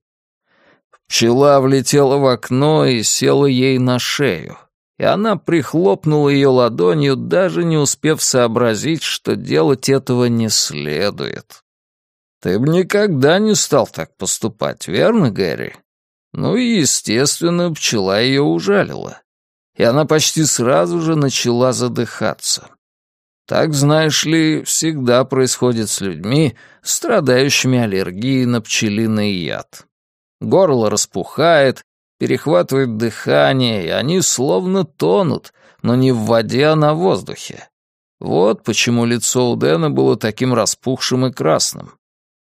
Пчела влетела в окно и села ей на шею и она прихлопнула ее ладонью, даже не успев сообразить, что делать этого не следует. Ты бы никогда не стал так поступать, верно, Гэри? Ну и, естественно, пчела ее ужалила. И она почти сразу же начала задыхаться. Так, знаешь ли, всегда происходит с людьми, страдающими аллергией на пчелиный яд. Горло распухает, перехватывает дыхание, и они словно тонут, но не в воде, а на воздухе. Вот почему лицо у Дэна было таким распухшим и красным.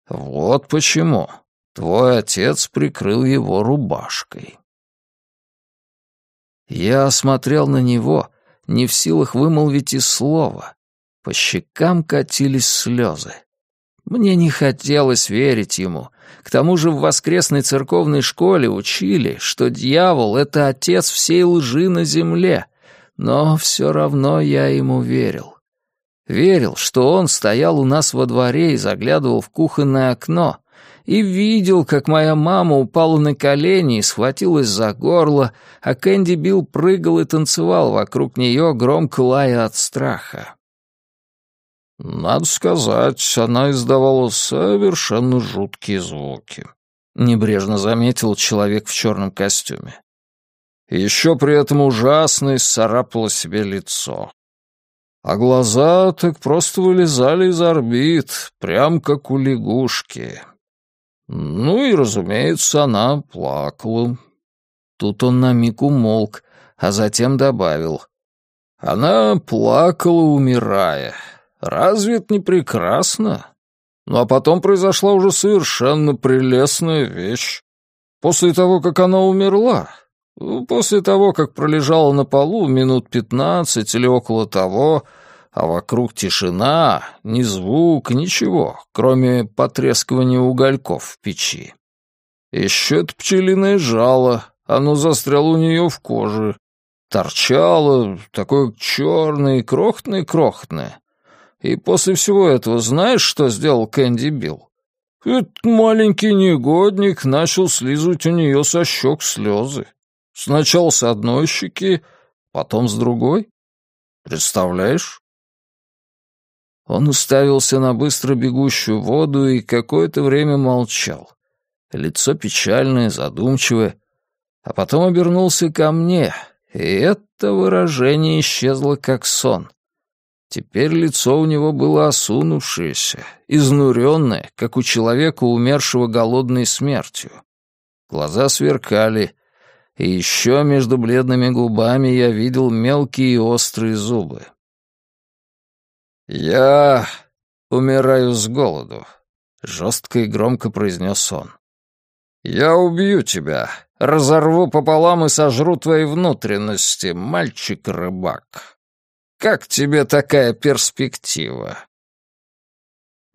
Вот почему твой отец прикрыл его рубашкой. Я смотрел на него, не в силах вымолвить и слова. По щекам катились слезы. Мне не хотелось верить ему. К тому же в воскресной церковной школе учили, что дьявол — это отец всей лжи на земле. Но все равно я ему верил. Верил, что он стоял у нас во дворе и заглядывал в кухонное окно, и видел, как моя мама упала на колени и схватилась за горло, а Кэнди Билл прыгал и танцевал вокруг нее, громко лая от страха. Надо сказать, она издавала совершенно жуткие звуки. Небрежно заметил человек в черном костюме. Еще при этом ужасно исцарапала себе лицо. А глаза так просто вылезали из орбит, прям как у лягушки. Ну и, разумеется, она плакала. Тут он на миг умолк, а затем добавил. Она плакала, умирая. Разве это не прекрасно? Ну а потом произошла уже совершенно прелестная вещь. После того, как она умерла, после того, как пролежала на полу минут пятнадцать или около того, а вокруг тишина, ни звук, ничего, кроме потрескивания угольков в печи. Еще это пчелиное жало, оно застряло у нее в коже, торчало, такое черное крохотное-крохотное. И после всего этого знаешь, что сделал Кэнди Билл? Этот маленький негодник начал слизывать у нее со щек слезы. Сначала с одной щеки, потом с другой. Представляешь? Он уставился на быстро бегущую воду и какое-то время молчал. Лицо печальное, задумчивое. А потом обернулся ко мне, и это выражение исчезло как сон. Теперь лицо у него было осунувшееся, изнуренное, как у человека, умершего голодной смертью. Глаза сверкали, и еще между бледными губами я видел мелкие и острые зубы. «Я умираю с голоду», — жестко и громко произнес он. «Я убью тебя, разорву пополам и сожру твои внутренности, мальчик-рыбак. Как тебе такая перспектива?»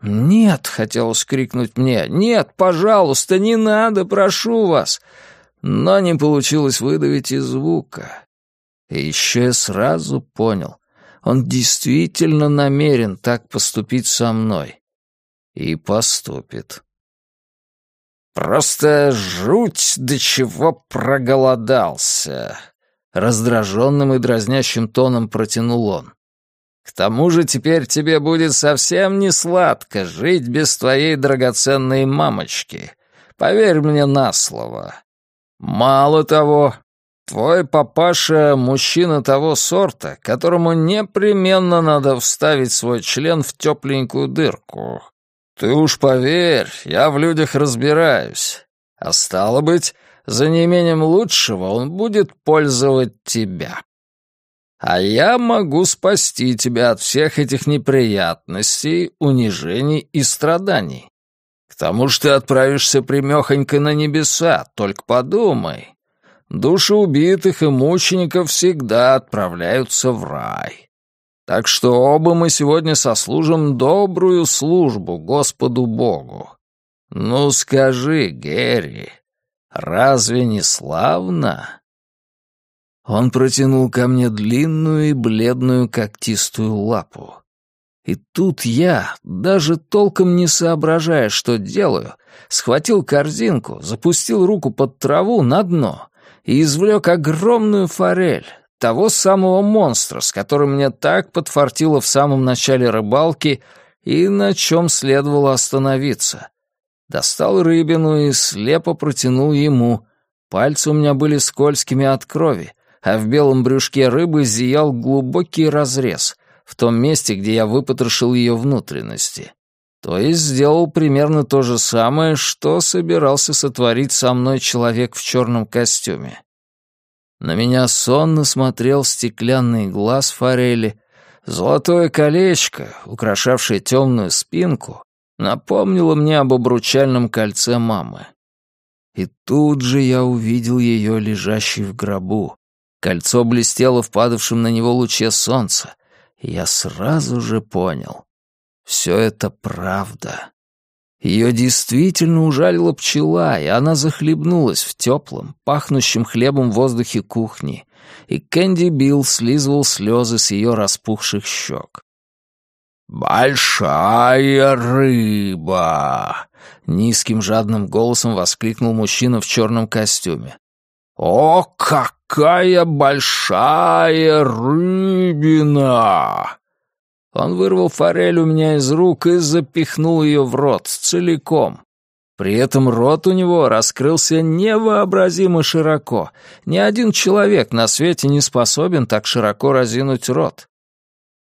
«Нет», — хотелось крикнуть мне, — «нет, пожалуйста, не надо, прошу вас!» Но не получилось выдавить и звука. И еще сразу понял, он действительно намерен так поступить со мной. И поступит. «Просто жуть до чего проголодался!» Раздраженным и дразнящим тоном протянул он. «К тому же теперь тебе будет совсем не сладко жить без твоей драгоценной мамочки. Поверь мне на слово. Мало того, Твой папаша — мужчина того сорта, которому непременно надо вставить свой член в тепленькую дырку. Ты уж поверь, я в людях разбираюсь. А стало быть, за неимением лучшего он будет пользовать тебя. А я могу спасти тебя от всех этих неприятностей, унижений и страданий. Тому же ты отправишься примехонько на небеса, только подумай. Души убитых и мучеников всегда отправляются в рай. Так что оба мы сегодня сослужим добрую службу Господу Богу. Ну скажи, Герри, разве не славно?» Он протянул ко мне длинную и бледную когтистую лапу. И тут я, даже толком не соображая, что делаю, схватил корзинку, запустил руку под траву на дно и извлек огромную форель, того самого монстра, с которым мне так подфартило в самом начале рыбалки и на чем следовало остановиться. Достал рыбину и слепо протянул ему. Пальцы у меня были скользкими от крови, а в белом брюшке рыбы зиял глубокий разрез, в том месте, где я выпотрошил ее внутренности. То есть сделал примерно то же самое, что собирался сотворить со мной человек в черном костюме. На меня сонно смотрел стеклянный глаз форели, золотое колечко, украшавшее темную спинку, напомнило мне об обручальном кольце мамы. И тут же я увидел ее лежащей в гробу. Кольцо блестело в падавшем на него луче солнца, я сразу же понял. Все это правда. Ее действительно ужалила пчела, и она захлебнулась в теплом, пахнущем хлебом воздухе кухни, и Кэнди Билл слизывал слезы с ее распухших щек. «Большая рыба!» — низким жадным голосом воскликнул мужчина в черном костюме. «О, какая большая рыбина!» Он вырвал форель у меня из рук и запихнул ее в рот целиком. При этом рот у него раскрылся невообразимо широко. Ни один человек на свете не способен так широко разинуть рот.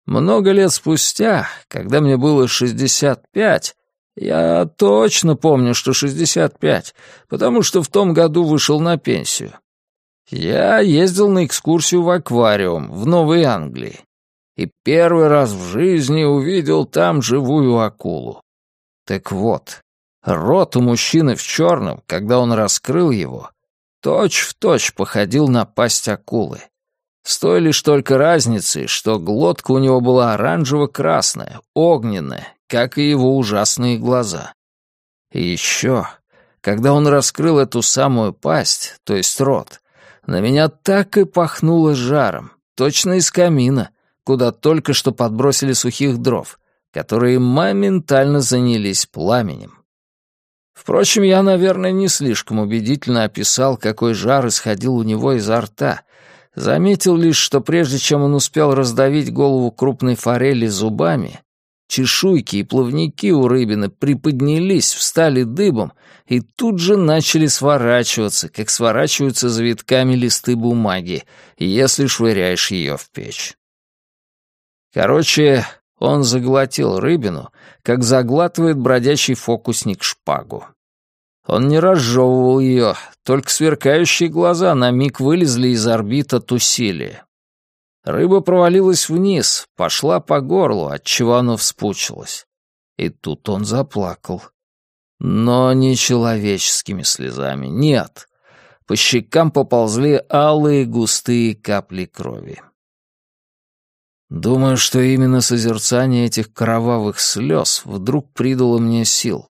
Много лет спустя, когда мне было 65, я точно помню, что 65, потому что в том году вышел на пенсию. Я ездил на экскурсию в аквариум в Новой Англии и первый раз в жизни увидел там живую акулу. Так вот, рот у мужчины в черном, когда он раскрыл его, точь-в-точь точь походил на пасть акулы. С той лишь только разницей, что глотка у него была оранжево-красная, огненная, как и его ужасные глаза. И еще, когда он раскрыл эту самую пасть, то есть рот, на меня так и пахнуло жаром, точно из камина, куда только что подбросили сухих дров, которые моментально занялись пламенем. Впрочем, я, наверное, не слишком убедительно описал, какой жар исходил у него изо рта. Заметил лишь, что прежде чем он успел раздавить голову крупной форели зубами, чешуйки и плавники у рыбины приподнялись, встали дыбом и тут же начали сворачиваться, как сворачиваются завитками листы бумаги, если швыряешь ее в печь. Короче, он заглотил рыбину, как заглатывает бродячий фокусник шпагу. Он не разжевывал ее, только сверкающие глаза на миг вылезли из орбит от усилия. Рыба провалилась вниз, пошла по горлу, отчего оно вспучилось. И тут он заплакал. Но не человеческими слезами, нет. По щекам поползли алые густые капли крови. Думаю, что именно созерцание этих кровавых слез вдруг придало мне сил.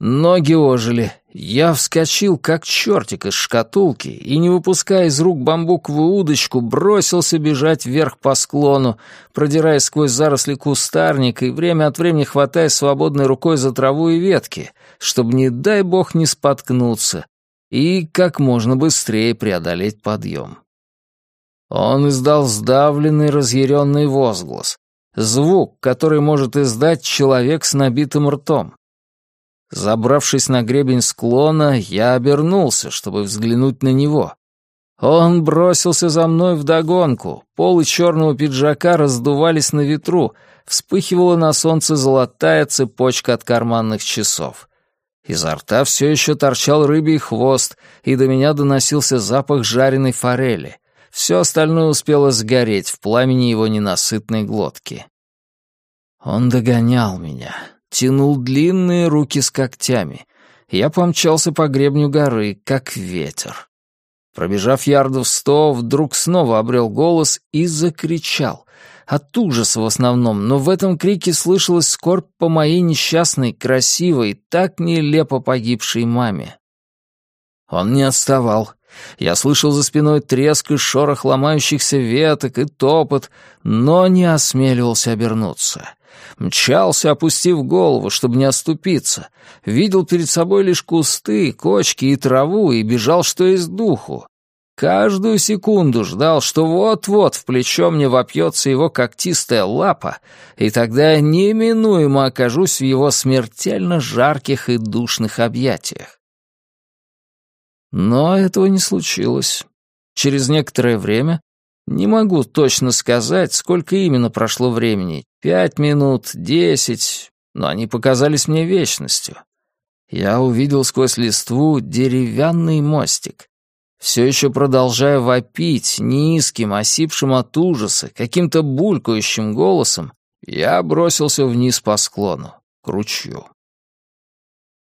Ноги ожили, я вскочил, как чертик из шкатулки, и, не выпуская из рук бамбуковую удочку, бросился бежать вверх по склону, продираясь сквозь заросли кустарника и время от времени хватая свободной рукой за траву и ветки, чтобы, не дай бог, не споткнуться, и как можно быстрее преодолеть подъем. Он издал сдавленный, разъяренный возглас. Звук, который может издать человек с набитым ртом. Забравшись на гребень склона, я обернулся, чтобы взглянуть на него. Он бросился за мной вдогонку. Полы черного пиджака раздувались на ветру, вспыхивала на солнце золотая цепочка от карманных часов. Изо рта все еще торчал рыбий хвост, и до меня доносился запах жареной форели. Все остальное успело сгореть в пламени его ненасытной глотки. Он догонял меня, тянул длинные руки с когтями. Я помчался по гребню горы, как ветер. Пробежав ярдов сто, вдруг снова обрел голос и закричал. От ужаса в основном, но в этом крике слышалась скорбь по моей несчастной, красивой, так нелепо погибшей маме. Он не отставал. Я слышал за спиной треск и шорох ломающихся веток и топот, но не осмеливался обернуться. Мчался, опустив голову, чтобы не оступиться. Видел перед собой лишь кусты, кочки и траву и бежал, что из духу. Каждую секунду ждал, что вот-вот в плечо мне вопьется его когтистая лапа, и тогда я неминуемо окажусь в его смертельно жарких и душных объятиях. Но этого не случилось. Через некоторое время, не могу точно сказать, сколько именно прошло времени, пять минут, десять, но они показались мне вечностью. Я увидел сквозь листву деревянный мостик. Все еще продолжая вопить низким, осипшим от ужаса, каким-то булькающим голосом, я бросился вниз по склону, к ручью.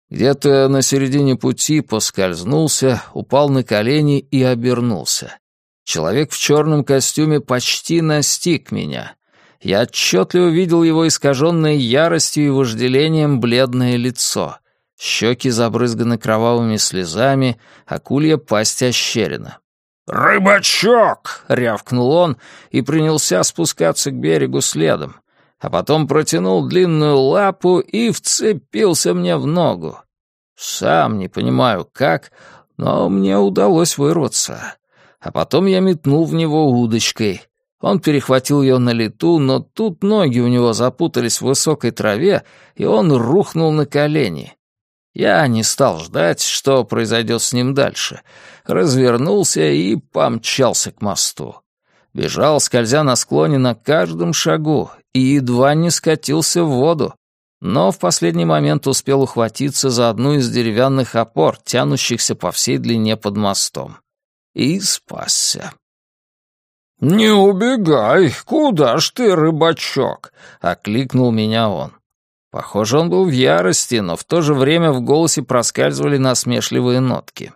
Где-то на середине пути поскользнулся, упал на колени и обернулся. Человек в черном костюме почти настиг меня. Я отчетливо видел его искаженное яростью и вожделением бледное лицо. Щеки забрызганы кровавыми слезами, акулья пасть ощерена. «Рыбачок!» — рявкнул он и принялся спускаться к берегу следом а потом протянул длинную лапу и вцепился мне в ногу. Сам не понимаю, как, но мне удалось вырваться. А потом я метнул в него удочкой. Он перехватил ее на лету, но тут ноги у него запутались в высокой траве, и он рухнул на колени. Я не стал ждать, что произойдет с ним дальше. Развернулся и помчался к мосту. Бежал, скользя на склоне на каждом шагу, и едва не скатился в воду. Но в последний момент успел ухватиться за одну из деревянных опор, тянущихся по всей длине под мостом. И спасся. «Не убегай! Куда ж ты, рыбачок?» — окликнул меня он. Похоже, он был в ярости, но в то же время в голосе проскальзывали насмешливые нотки.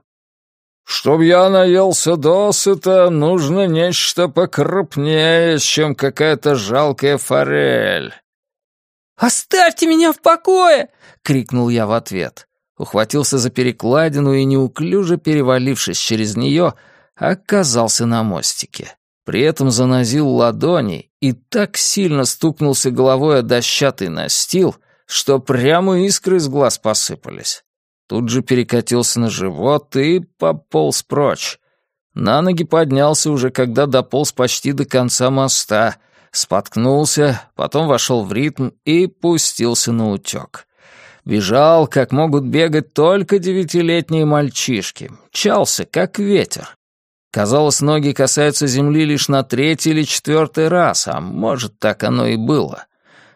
«Чтоб я наелся досыта, нужно нечто покрупнее, чем какая-то жалкая форель». «Оставьте меня в покое!» — крикнул я в ответ. Ухватился за перекладину и, неуклюже перевалившись через нее, оказался на мостике. При этом занозил ладони и так сильно стукнулся головой о дощатый настил, что прямо искры из глаз посыпались. Тут же перекатился на живот и пополз прочь. На ноги поднялся уже, когда дополз почти до конца моста, споткнулся, потом вошел в ритм и пустился на утек. Бежал, как могут бегать только девятилетние мальчишки. Чался, как ветер. Казалось, ноги касаются земли лишь на третий или четвертый раз, а может, так оно и было.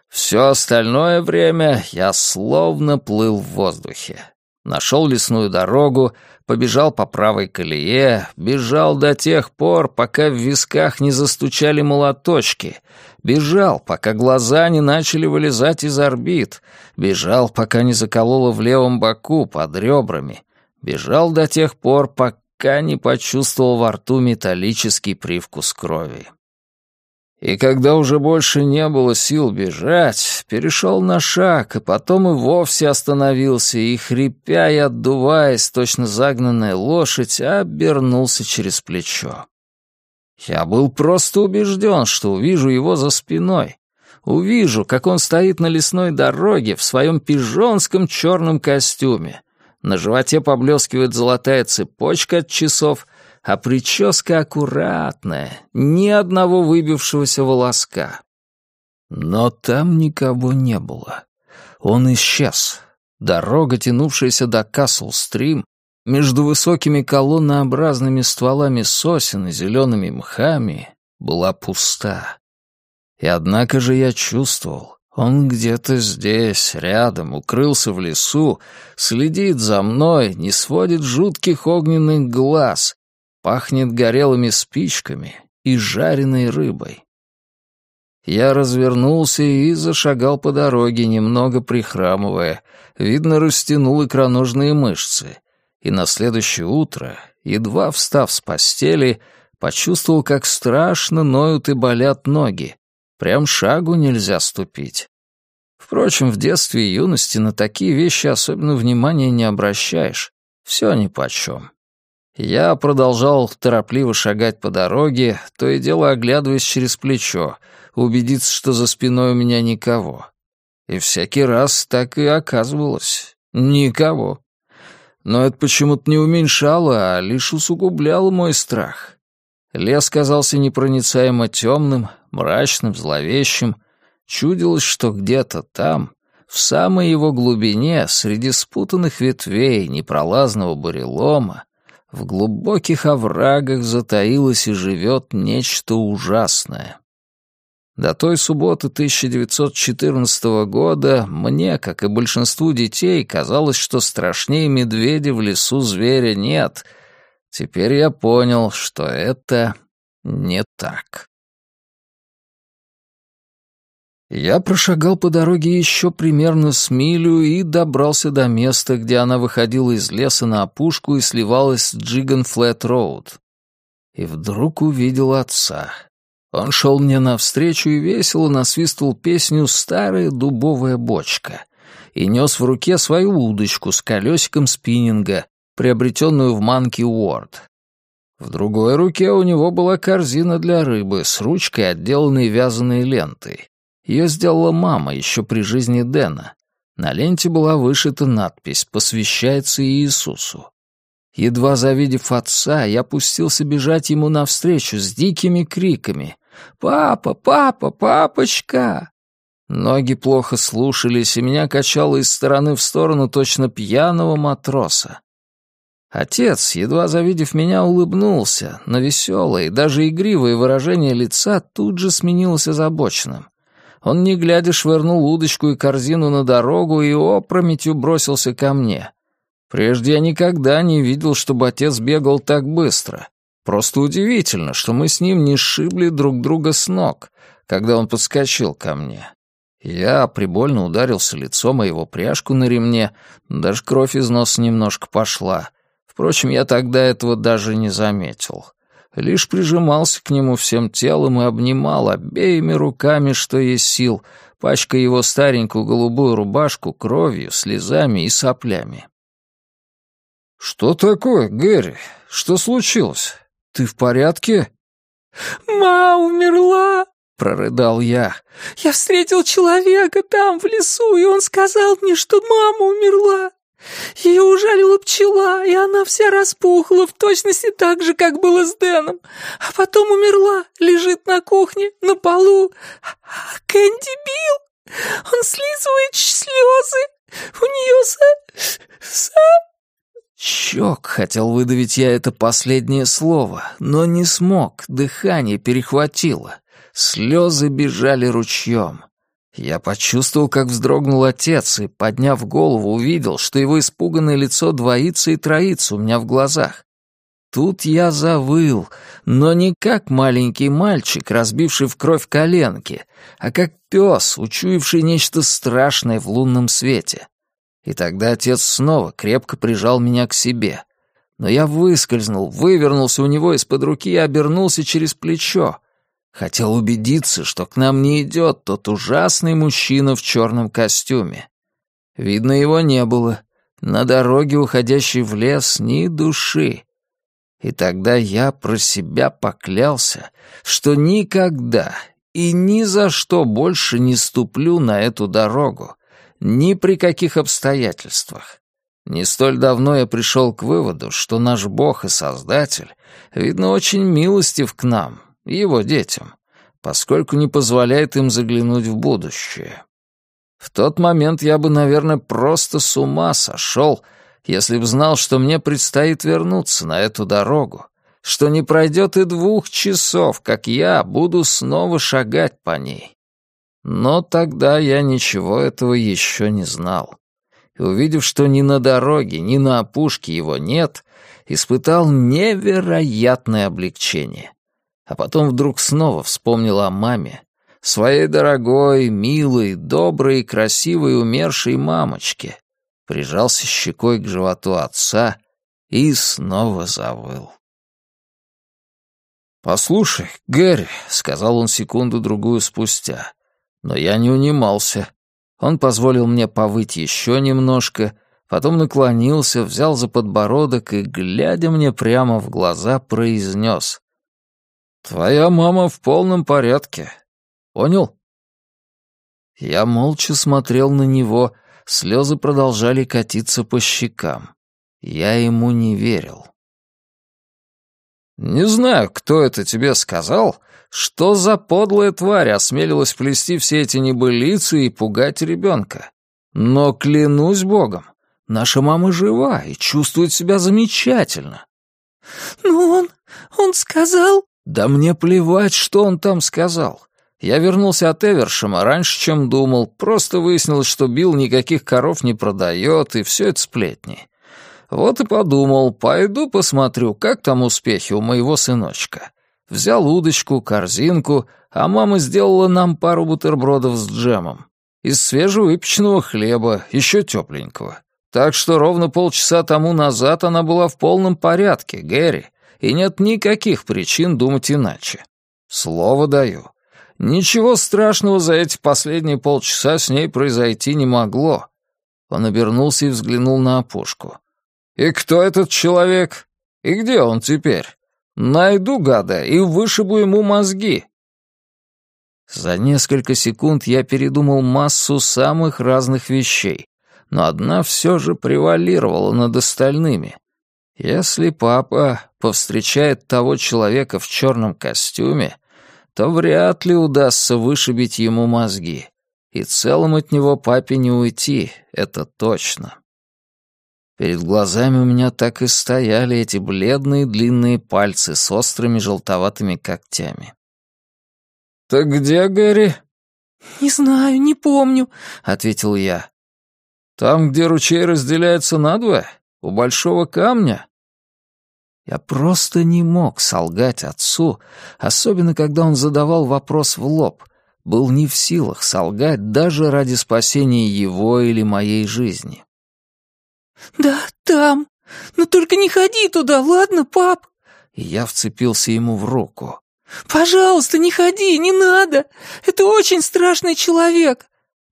Все остальное время я словно плыл в воздухе. Нашел лесную дорогу, побежал по правой колее, бежал до тех пор, пока в висках не застучали молоточки, бежал, пока глаза не начали вылезать из орбит, бежал, пока не закололо в левом боку под ребрами, бежал до тех пор, пока не почувствовал во рту металлический привкус крови. И когда уже больше не было сил бежать, перешел на шаг, и потом и вовсе остановился, и, хрипя и отдуваясь, точно загнанная лошадь, обернулся через плечо. Я был просто убежден, что увижу его за спиной. Увижу, как он стоит на лесной дороге в своем пижонском черном костюме, на животе поблескивает золотая цепочка от часов, а прическа аккуратная, ни одного выбившегося волоска. Но там никого не было. Он исчез. Дорога, тянувшаяся до Касл-стрим, между высокими колоннообразными стволами сосен и зелеными мхами, была пуста. И однако же я чувствовал, он где-то здесь, рядом, укрылся в лесу, следит за мной, не сводит жутких огненных глаз, пахнет горелыми спичками и жареной рыбой. Я развернулся и зашагал по дороге, немного прихрамывая. Видно, растянул икроножные мышцы. И на следующее утро, едва встав с постели, почувствовал, как страшно ноют и болят ноги, Прям шагу нельзя ступить. Впрочем, в детстве и юности на такие вещи особенно внимания не обращаешь. Все нипочем. Я продолжал торопливо шагать по дороге, то и дело оглядываясь через плечо, убедиться, что за спиной у меня никого. И всякий раз так и оказывалось. Никого. Но это почему-то не уменьшало, а лишь усугубляло мой страх. Лес казался непроницаемо темным, мрачным, зловещим. Чудилось, что где-то там, в самой его глубине, среди спутанных ветвей непролазного бурелома, в глубоких оврагах затаилось и живет нечто ужасное. До той субботы 1914 года мне, как и большинству детей, казалось, что страшнее медведя в лесу зверя нет. Теперь я понял, что это не так. Я прошагал по дороге еще примерно с милю и добрался до места, где она выходила из леса на опушку и сливалась с Джиган Флэт Роуд. И вдруг увидел отца. Он шел мне навстречу и весело насвистывал песню «Старая дубовая бочка» и нес в руке свою удочку с колесиком спиннинга, приобретенную в Манки Уорд. В другой руке у него была корзина для рыбы с ручкой, отделанной вязаной лентой. Ее сделала мама еще при жизни Дэна. На ленте была вышита надпись «Посвящается Иисусу». Едва завидев отца, я пустился бежать ему навстречу с дикими криками. «Папа! Папа! Папочка!» Ноги плохо слушались, и меня качало из стороны в сторону точно пьяного матроса. Отец, едва завидев меня, улыбнулся, но веселое и даже игривое выражение лица тут же сменилось озабоченным. Он, не глядя, швырнул удочку и корзину на дорогу и опрометью бросился ко мне. Прежде я никогда не видел, чтобы отец бегал так быстро. Просто удивительно, что мы с ним не сшибли друг друга с ног, когда он подскочил ко мне. Я прибольно ударился лицом о его пряжку на ремне, даже кровь из носа немножко пошла. Впрочем, я тогда этого даже не заметил. Лишь прижимался к нему всем телом и обнимал обеими руками, что есть сил, пачкая его старенькую голубую рубашку кровью, слезами и соплями. «Что такое, Гэри? Что случилось? Ты в порядке?» «Ма умерла!» — прорыдал я. «Я встретил человека там, в лесу, и он сказал мне, что мама умерла. Ее ужалила пчела, и она вся распухла, в точности так же, как было с Дэном. А потом умерла, лежит на кухне, на полу. А Кэнди бил, он слизывает слезы. У нее за... за...» Щек, хотел выдавить я это последнее слово, но не смог, дыхание перехватило. Слезы бежали ручьем. Я почувствовал, как вздрогнул отец, и, подняв голову, увидел, что его испуганное лицо двоится и троится у меня в глазах. Тут я завыл, но не как маленький мальчик, разбивший в кровь коленки, а как пес, учуявший нечто страшное в лунном свете. И тогда отец снова крепко прижал меня к себе. Но я выскользнул, вывернулся у него из-под руки и обернулся через плечо. Хотел убедиться, что к нам не идет тот ужасный мужчина в черном костюме. Видно, его не было. На дороге, уходящей в лес, ни души. И тогда я про себя поклялся, что никогда и ни за что больше не ступлю на эту дорогу, ни при каких обстоятельствах. Не столь давно я пришел к выводу, что наш Бог и Создатель, видно, очень милостив к нам, его детям, поскольку не позволяет им заглянуть в будущее. В тот момент я бы, наверное, просто с ума сошел, если б знал, что мне предстоит вернуться на эту дорогу, что не пройдет и двух часов, как я буду снова шагать по ней. Но тогда я ничего этого еще не знал. И увидев, что ни на дороге, ни на опушке его нет, испытал невероятное облегчение а потом вдруг снова вспомнил о маме, своей дорогой, милой, доброй, красивой умершей мамочке, прижался щекой к животу отца и снова завыл. «Послушай, Гэри», — сказал он секунду-другую спустя, но я не унимался. Он позволил мне повыть еще немножко, потом наклонился, взял за подбородок и, глядя мне прямо в глаза, произнес. «Твоя мама в полном порядке. Понял?» Я молча смотрел на него, слезы продолжали катиться по щекам. Я ему не верил. «Не знаю, кто это тебе сказал, что за подлая тварь осмелилась плести все эти небылицы и пугать ребенка. Но клянусь богом, наша мама жива и чувствует себя замечательно». «Ну он... он сказал...» Да мне плевать, что он там сказал. Я вернулся от Эвершема раньше, чем думал. Просто выяснилось, что Билл никаких коров не продает, и все это сплетни. Вот и подумал, пойду посмотрю, как там успехи у моего сыночка. Взял удочку, корзинку, а мама сделала нам пару бутербродов с джемом. Из свежевыпеченного хлеба, еще тепленького. Так что ровно полчаса тому назад она была в полном порядке, Гэри и нет никаких причин думать иначе. Слово даю. Ничего страшного за эти последние полчаса с ней произойти не могло. Он обернулся и взглянул на опушку. «И кто этот человек? И где он теперь? Найду гада и вышибу ему мозги». За несколько секунд я передумал массу самых разных вещей, но одна все же превалировала над остальными. Если папа повстречает того человека в черном костюме, то вряд ли удастся вышибить ему мозги. и целым от него папе не уйти, это точно. Перед глазами у меня так и стояли эти бледные длинные пальцы с острыми желтоватыми когтями. «Так где Гэри?» «Не знаю, не помню», — ответил я. «Там, где ручей разделяется надвое? У большого камня?» Я просто не мог солгать отцу, особенно когда он задавал вопрос в лоб. Был не в силах солгать даже ради спасения его или моей жизни. «Да, там. Но только не ходи туда, ладно, пап?» И я вцепился ему в руку. «Пожалуйста, не ходи, не надо. Это очень страшный человек».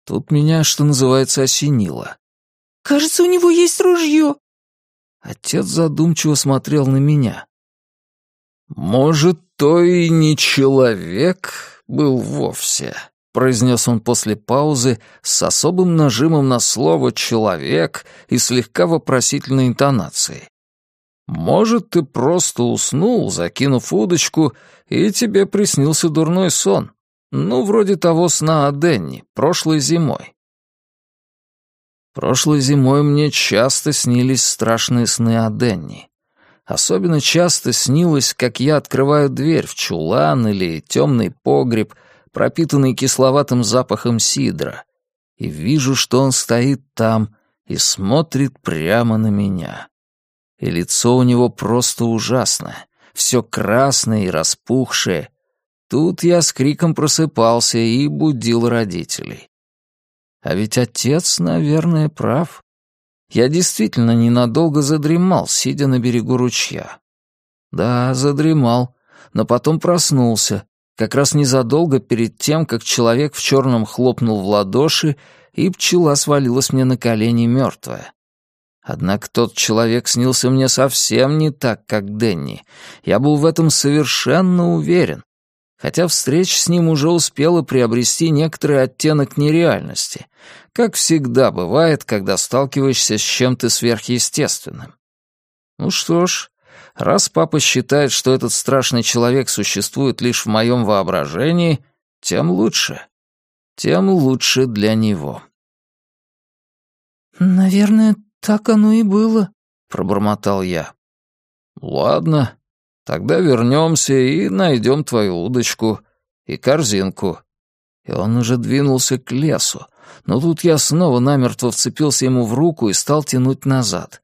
Тут меня, что называется, осенило. «Кажется, у него есть ружье». Отец задумчиво смотрел на меня. «Может, то и не человек был вовсе», — произнес он после паузы с особым нажимом на слово «человек» и слегка вопросительной интонацией. «Может, ты просто уснул, закинув удочку, и тебе приснился дурной сон. Ну, вроде того сна о Денни, прошлой зимой. Прошлой зимой мне часто снились страшные сны о Денни. Особенно часто снилось, как я открываю дверь в чулан или темный погреб, пропитанный кисловатым запахом сидра, и вижу, что он стоит там и смотрит прямо на меня. И лицо у него просто ужасное, все красное и распухшее. Тут я с криком просыпался и будил родителей. А ведь отец, наверное, прав. Я действительно ненадолго задремал, сидя на берегу ручья. Да, задремал, но потом проснулся, как раз незадолго перед тем, как человек в черном хлопнул в ладоши, и пчела свалилась мне на колени мертвая. Однако тот человек снился мне совсем не так, как Денни. Я был в этом совершенно уверен. Хотя встреча с ним уже успела приобрести некоторый оттенок нереальности, как всегда бывает, когда сталкиваешься с чем-то сверхъестественным. Ну что ж, раз папа считает, что этот страшный человек существует лишь в моем воображении, тем лучше. Тем лучше для него. «Наверное, «Так оно и было», — пробормотал я. «Ладно, тогда вернемся и найдем твою удочку и корзинку». И он уже двинулся к лесу, но тут я снова намертво вцепился ему в руку и стал тянуть назад.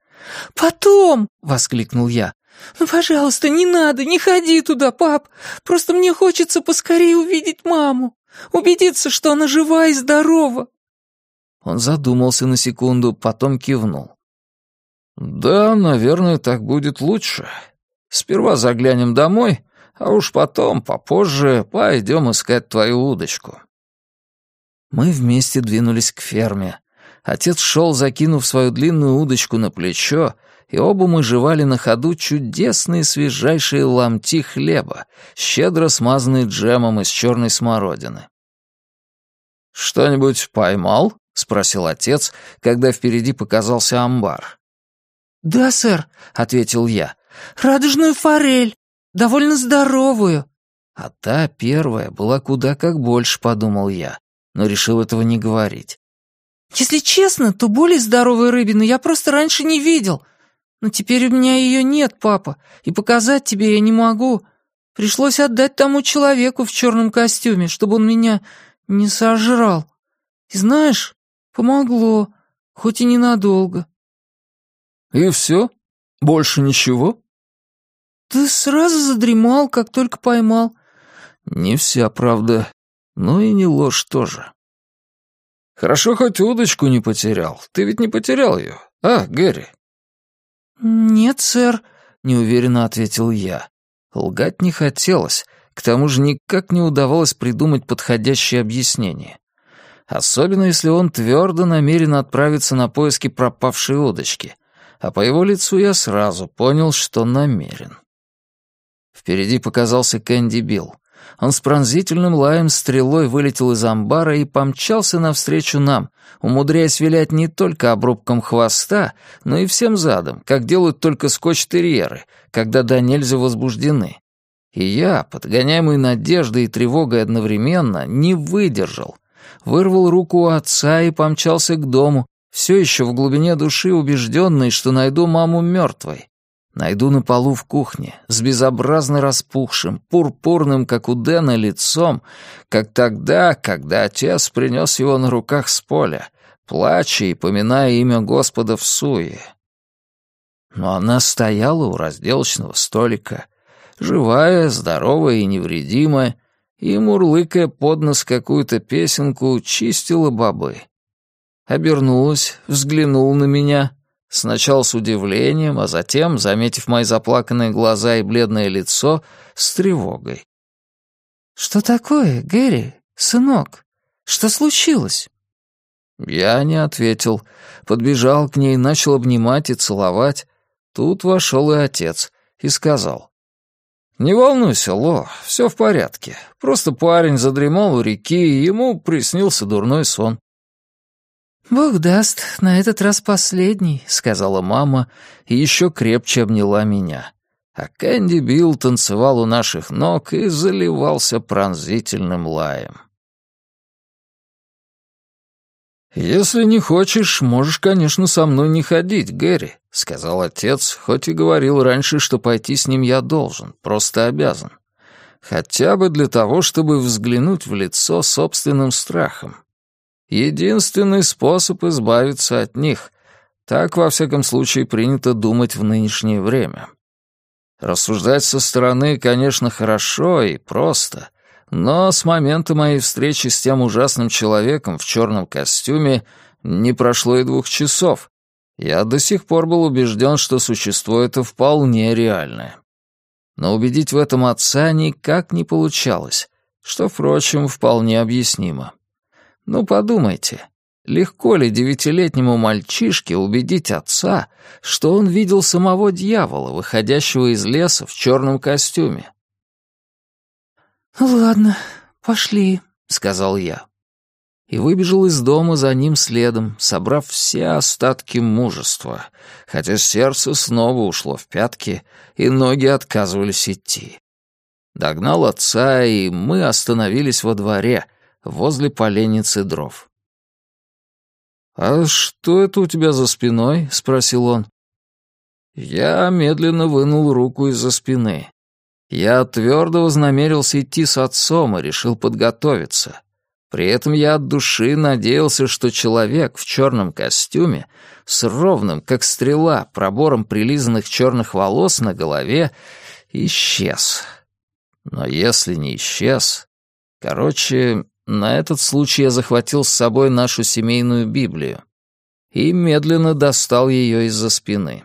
«Потом!» — воскликнул я. «Ну, пожалуйста, не надо, не ходи туда, пап. Просто мне хочется поскорее увидеть маму, убедиться, что она жива и здорова». Он задумался на секунду, потом кивнул. «Да, наверное, так будет лучше. Сперва заглянем домой, а уж потом, попозже, пойдем искать твою удочку». Мы вместе двинулись к ферме. Отец шел, закинув свою длинную удочку на плечо, и оба мы жевали на ходу чудесные свежайшие ломти хлеба, щедро смазанные джемом из черной смородины. «Что-нибудь поймал?» — спросил отец, когда впереди показался амбар. «Да, сэр», — ответил я. «Радужную форель, довольно здоровую». А та первая была куда как больше, подумал я, но решил этого не говорить. «Если честно, то более здоровой рыбины я просто раньше не видел. Но теперь у меня ее нет, папа, и показать тебе я не могу. Пришлось отдать тому человеку в черном костюме, чтобы он меня не сожрал. И знаешь, Помогло, хоть и ненадолго. И все? Больше ничего? Ты сразу задремал, как только поймал. Не вся правда, но и не ложь тоже. Хорошо, хоть удочку не потерял. Ты ведь не потерял ее, а, Гэри? Нет, сэр, неуверенно ответил я. Лгать не хотелось, к тому же никак не удавалось придумать подходящее объяснение особенно если он твердо намерен отправиться на поиски пропавшей удочки, а по его лицу я сразу понял, что намерен. Впереди показался Кэнди Билл. Он с пронзительным лаем стрелой вылетел из амбара и помчался навстречу нам, умудряясь вилять не только обрубком хвоста, но и всем задом, как делают только скотч-терьеры, когда до нельзя возбуждены. И я, подгоняемый надеждой и тревогой одновременно, не выдержал вырвал руку у отца и помчался к дому, все еще в глубине души убежденный, что найду маму мертвой. Найду на полу в кухне, с безобразно распухшим, пурпурным, как у Дэна, лицом, как тогда, когда отец принес его на руках с поля, плача и поминая имя Господа в суе. Но она стояла у разделочного столика, живая, здоровая и невредимая, и, мурлыкая под нос какую-то песенку, чистила бобы. Обернулась, взглянула на меня, сначала с удивлением, а затем, заметив мои заплаканные глаза и бледное лицо, с тревогой. «Что такое, Гэри, сынок? Что случилось?» Я не ответил, подбежал к ней, начал обнимать и целовать. Тут вошел и отец и сказал. «Не волнуйся, Ло, все в порядке. Просто парень задремал у реки, и ему приснился дурной сон». «Бог даст, на этот раз последний», — сказала мама и еще крепче обняла меня. А Кэнди Билл танцевал у наших ног и заливался пронзительным лаем. «Если не хочешь, можешь, конечно, со мной не ходить, Гэри», — сказал отец, хоть и говорил раньше, что пойти с ним я должен, просто обязан. Хотя бы для того, чтобы взглянуть в лицо собственным страхом. Единственный способ избавиться от них. Так, во всяком случае, принято думать в нынешнее время. Рассуждать со стороны, конечно, хорошо и просто — но с момента моей встречи с тем ужасным человеком в черном костюме не прошло и двух часов. Я до сих пор был убежден, что существо это вполне реальное. Но убедить в этом отца никак не получалось, что, впрочем, вполне объяснимо. Ну, подумайте, легко ли девятилетнему мальчишке убедить отца, что он видел самого дьявола, выходящего из леса в черном костюме? «Ладно, пошли», — сказал я. И выбежал из дома за ним следом, собрав все остатки мужества, хотя сердце снова ушло в пятки, и ноги отказывались идти. Догнал отца, и мы остановились во дворе, возле поленницы дров. «А что это у тебя за спиной?» — спросил он. Я медленно вынул руку из-за спины. Я твердо вознамерился идти с отцом и решил подготовиться. При этом я от души надеялся, что человек в черном костюме с ровным, как стрела, пробором прилизанных черных волос на голове исчез. Но если не исчез... Короче, на этот случай я захватил с собой нашу семейную Библию и медленно достал ее из-за спины.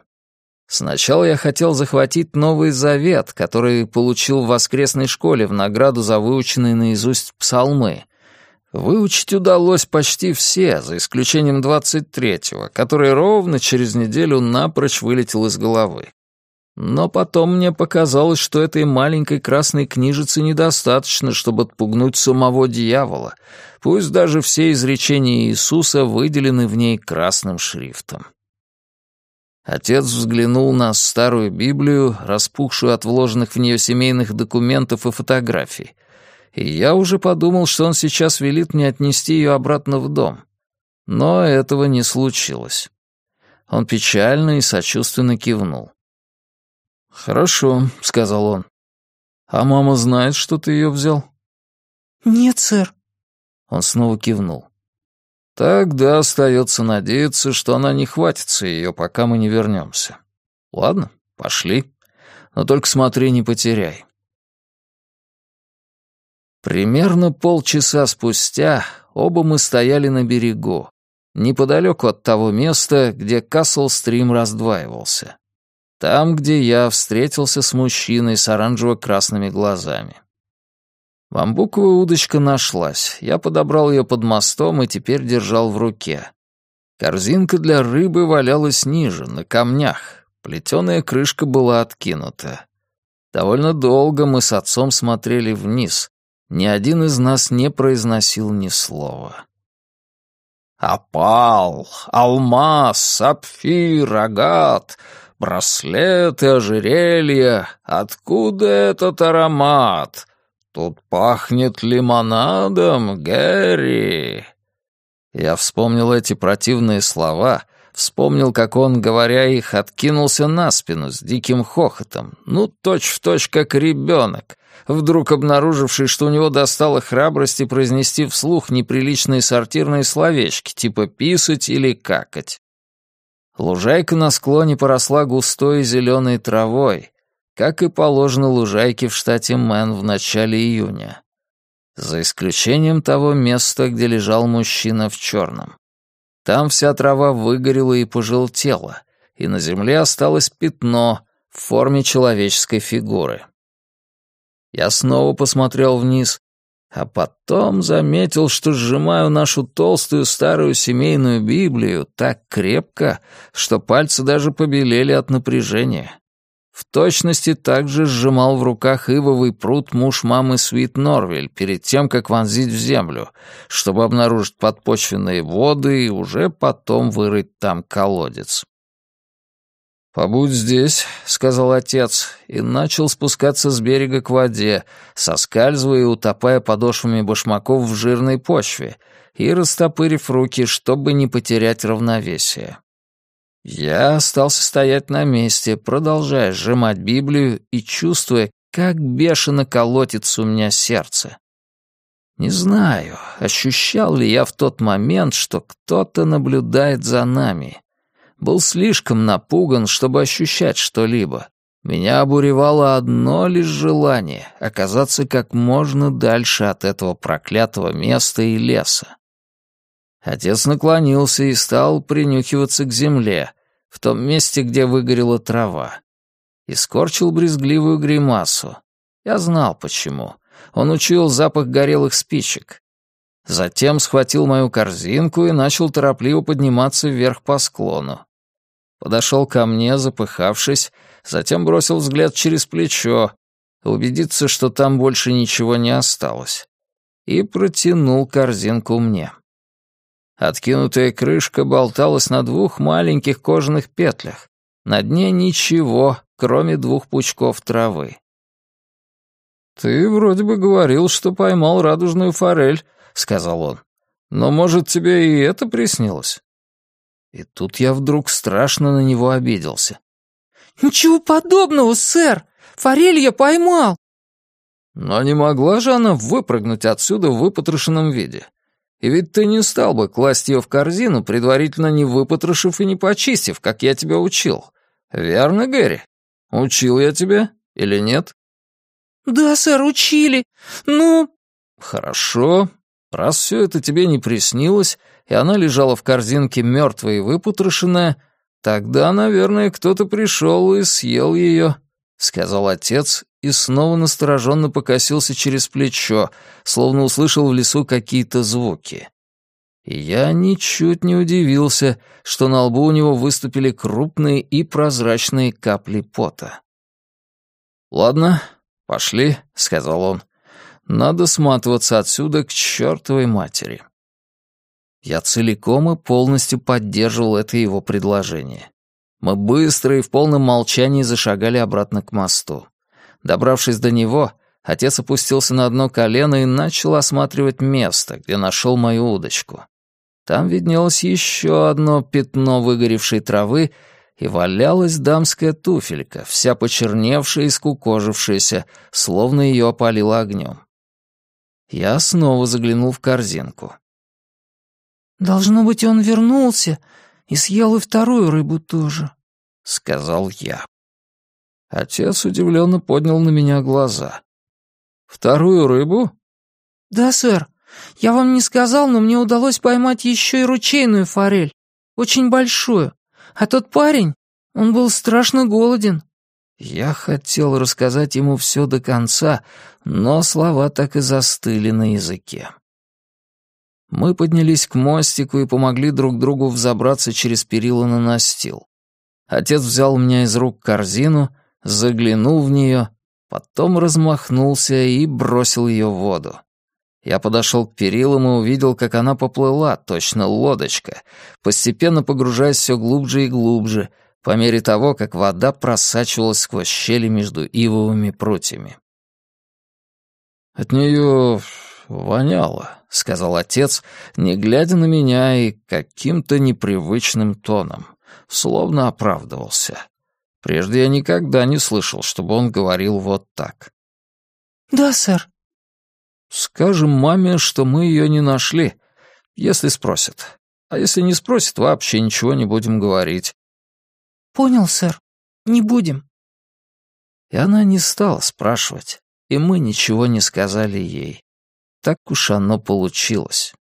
Сначала я хотел захватить Новый Завет, который получил в воскресной школе в награду за выученные наизусть псалмы. Выучить удалось почти все, за исключением двадцать третьего, который ровно через неделю напрочь вылетел из головы. Но потом мне показалось, что этой маленькой красной книжицы недостаточно, чтобы отпугнуть самого дьявола, пусть даже все изречения Иисуса выделены в ней красным шрифтом. Отец взглянул на старую Библию, распухшую от вложенных в нее семейных документов и фотографий, и я уже подумал, что он сейчас велит мне отнести ее обратно в дом. Но этого не случилось. Он печально и сочувственно кивнул. «Хорошо», — сказал он. «А мама знает, что ты ее взял?» «Нет, сэр». Он снова кивнул. Тогда остается надеяться, что она не хватится ее, пока мы не вернемся. Ладно, пошли. Но только смотри, не потеряй. Примерно полчаса спустя оба мы стояли на берегу, неподалеку от того места, где Касл-стрим раздваивался. Там, где я встретился с мужчиной с оранжево-красными глазами. Бамбуковая удочка нашлась. Я подобрал ее под мостом и теперь держал в руке. Корзинка для рыбы валялась ниже, на камнях. Плетеная крышка была откинута. Довольно долго мы с отцом смотрели вниз. Ни один из нас не произносил ни слова. «Опал, алмаз, сапфир, агат, браслеты, ожерелья. Откуда этот аромат? «Тут пахнет лимонадом, Гэри!» Я вспомнил эти противные слова, вспомнил, как он, говоря их, откинулся на спину с диким хохотом, ну, точь-в-точь, точь, как ребенок, вдруг обнаруживший, что у него достало храбрости произнести вслух неприличные сортирные словечки, типа «писать» или «какать». Лужайка на склоне поросла густой зеленой травой, как и положено лужайке в штате Мэн в начале июня. За исключением того места, где лежал мужчина в черном. Там вся трава выгорела и пожелтела, и на земле осталось пятно в форме человеческой фигуры. Я снова посмотрел вниз, а потом заметил, что сжимаю нашу толстую старую семейную Библию так крепко, что пальцы даже побелели от напряжения. В точности также сжимал в руках ивовый пруд муж мамы Свит Норвель перед тем, как вонзить в землю, чтобы обнаружить подпочвенные воды и уже потом вырыть там колодец. «Побудь здесь», — сказал отец, и начал спускаться с берега к воде, соскальзывая и утопая подошвами башмаков в жирной почве и растопырив руки, чтобы не потерять равновесие. Я остался стоять на месте, продолжая сжимать Библию и чувствуя, как бешено колотится у меня сердце. Не знаю, ощущал ли я в тот момент, что кто-то наблюдает за нами был слишком напуган, чтобы ощущать что-либо. Меня обуревало одно лишь желание — оказаться как можно дальше от этого проклятого места и леса. Отец наклонился и стал принюхиваться к земле, в том месте, где выгорела трава. И скорчил брезгливую гримасу. Я знал, почему. Он учуял запах горелых спичек. Затем схватил мою корзинку и начал торопливо подниматься вверх по склону. Подошел ко мне, запыхавшись, затем бросил взгляд через плечо, убедиться, что там больше ничего не осталось, и протянул корзинку мне. Откинутая крышка болталась на двух маленьких кожаных петлях. На дне ничего, кроме двух пучков травы. «Ты вроде бы говорил, что поймал радужную форель», — сказал он. «Но, может, тебе и это приснилось?» И тут я вдруг страшно на него обиделся. «Ничего подобного, сэр! Форель я поймал!» Но не могла же она выпрыгнуть отсюда в выпотрошенном виде. И ведь ты не стал бы класть ее в корзину, предварительно не выпотрошив и не почистив, как я тебя учил. Верно, Гэри? Учил я тебя или нет? Да, сэр, учили. Ну... Хорошо. Раз все это тебе не приснилось, и она лежала в корзинке мертвая и выпотрошенная, тогда, наверное, кто-то пришел и съел ее», — сказал отец и снова настороженно покосился через плечо, словно услышал в лесу какие-то звуки. И я ничуть не удивился, что на лбу у него выступили крупные и прозрачные капли пота. «Ладно, пошли», — сказал он. «Надо сматываться отсюда к чертовой матери». Я целиком и полностью поддерживал это его предложение. Мы быстро и в полном молчании зашагали обратно к мосту. Добравшись до него, отец опустился на одно колено и начал осматривать место, где нашел мою удочку. Там виднелось еще одно пятно выгоревшей травы, и валялась дамская туфелька, вся почерневшая и скукожившаяся, словно ее опалило огнем. Я снова заглянул в корзинку. «Должно быть, он вернулся и съел и вторую рыбу тоже», — сказал я. Отец удивленно поднял на меня глаза. «Вторую рыбу?» «Да, сэр. Я вам не сказал, но мне удалось поймать еще и ручейную форель. Очень большую. А тот парень, он был страшно голоден». Я хотел рассказать ему все до конца, но слова так и застыли на языке. Мы поднялись к мостику и помогли друг другу взобраться через перила на настил. Отец взял у меня из рук корзину, заглянул в нее, потом размахнулся и бросил ее в воду. Я подошел к перилам и увидел, как она поплыла, точно лодочка, постепенно погружаясь все глубже и глубже, по мере того, как вода просачивалась сквозь щели между ивовыми прутьями. От нее воняло, — сказал отец, не глядя на меня и каким-то непривычным тоном, словно оправдывался. Прежде я никогда не слышал, чтобы он говорил вот так. «Да, сэр». «Скажем маме, что мы ее не нашли, если спросят. А если не спросят, вообще ничего не будем говорить». «Понял, сэр. Не будем». И она не стала спрашивать, и мы ничего не сказали ей. Так уж оно получилось.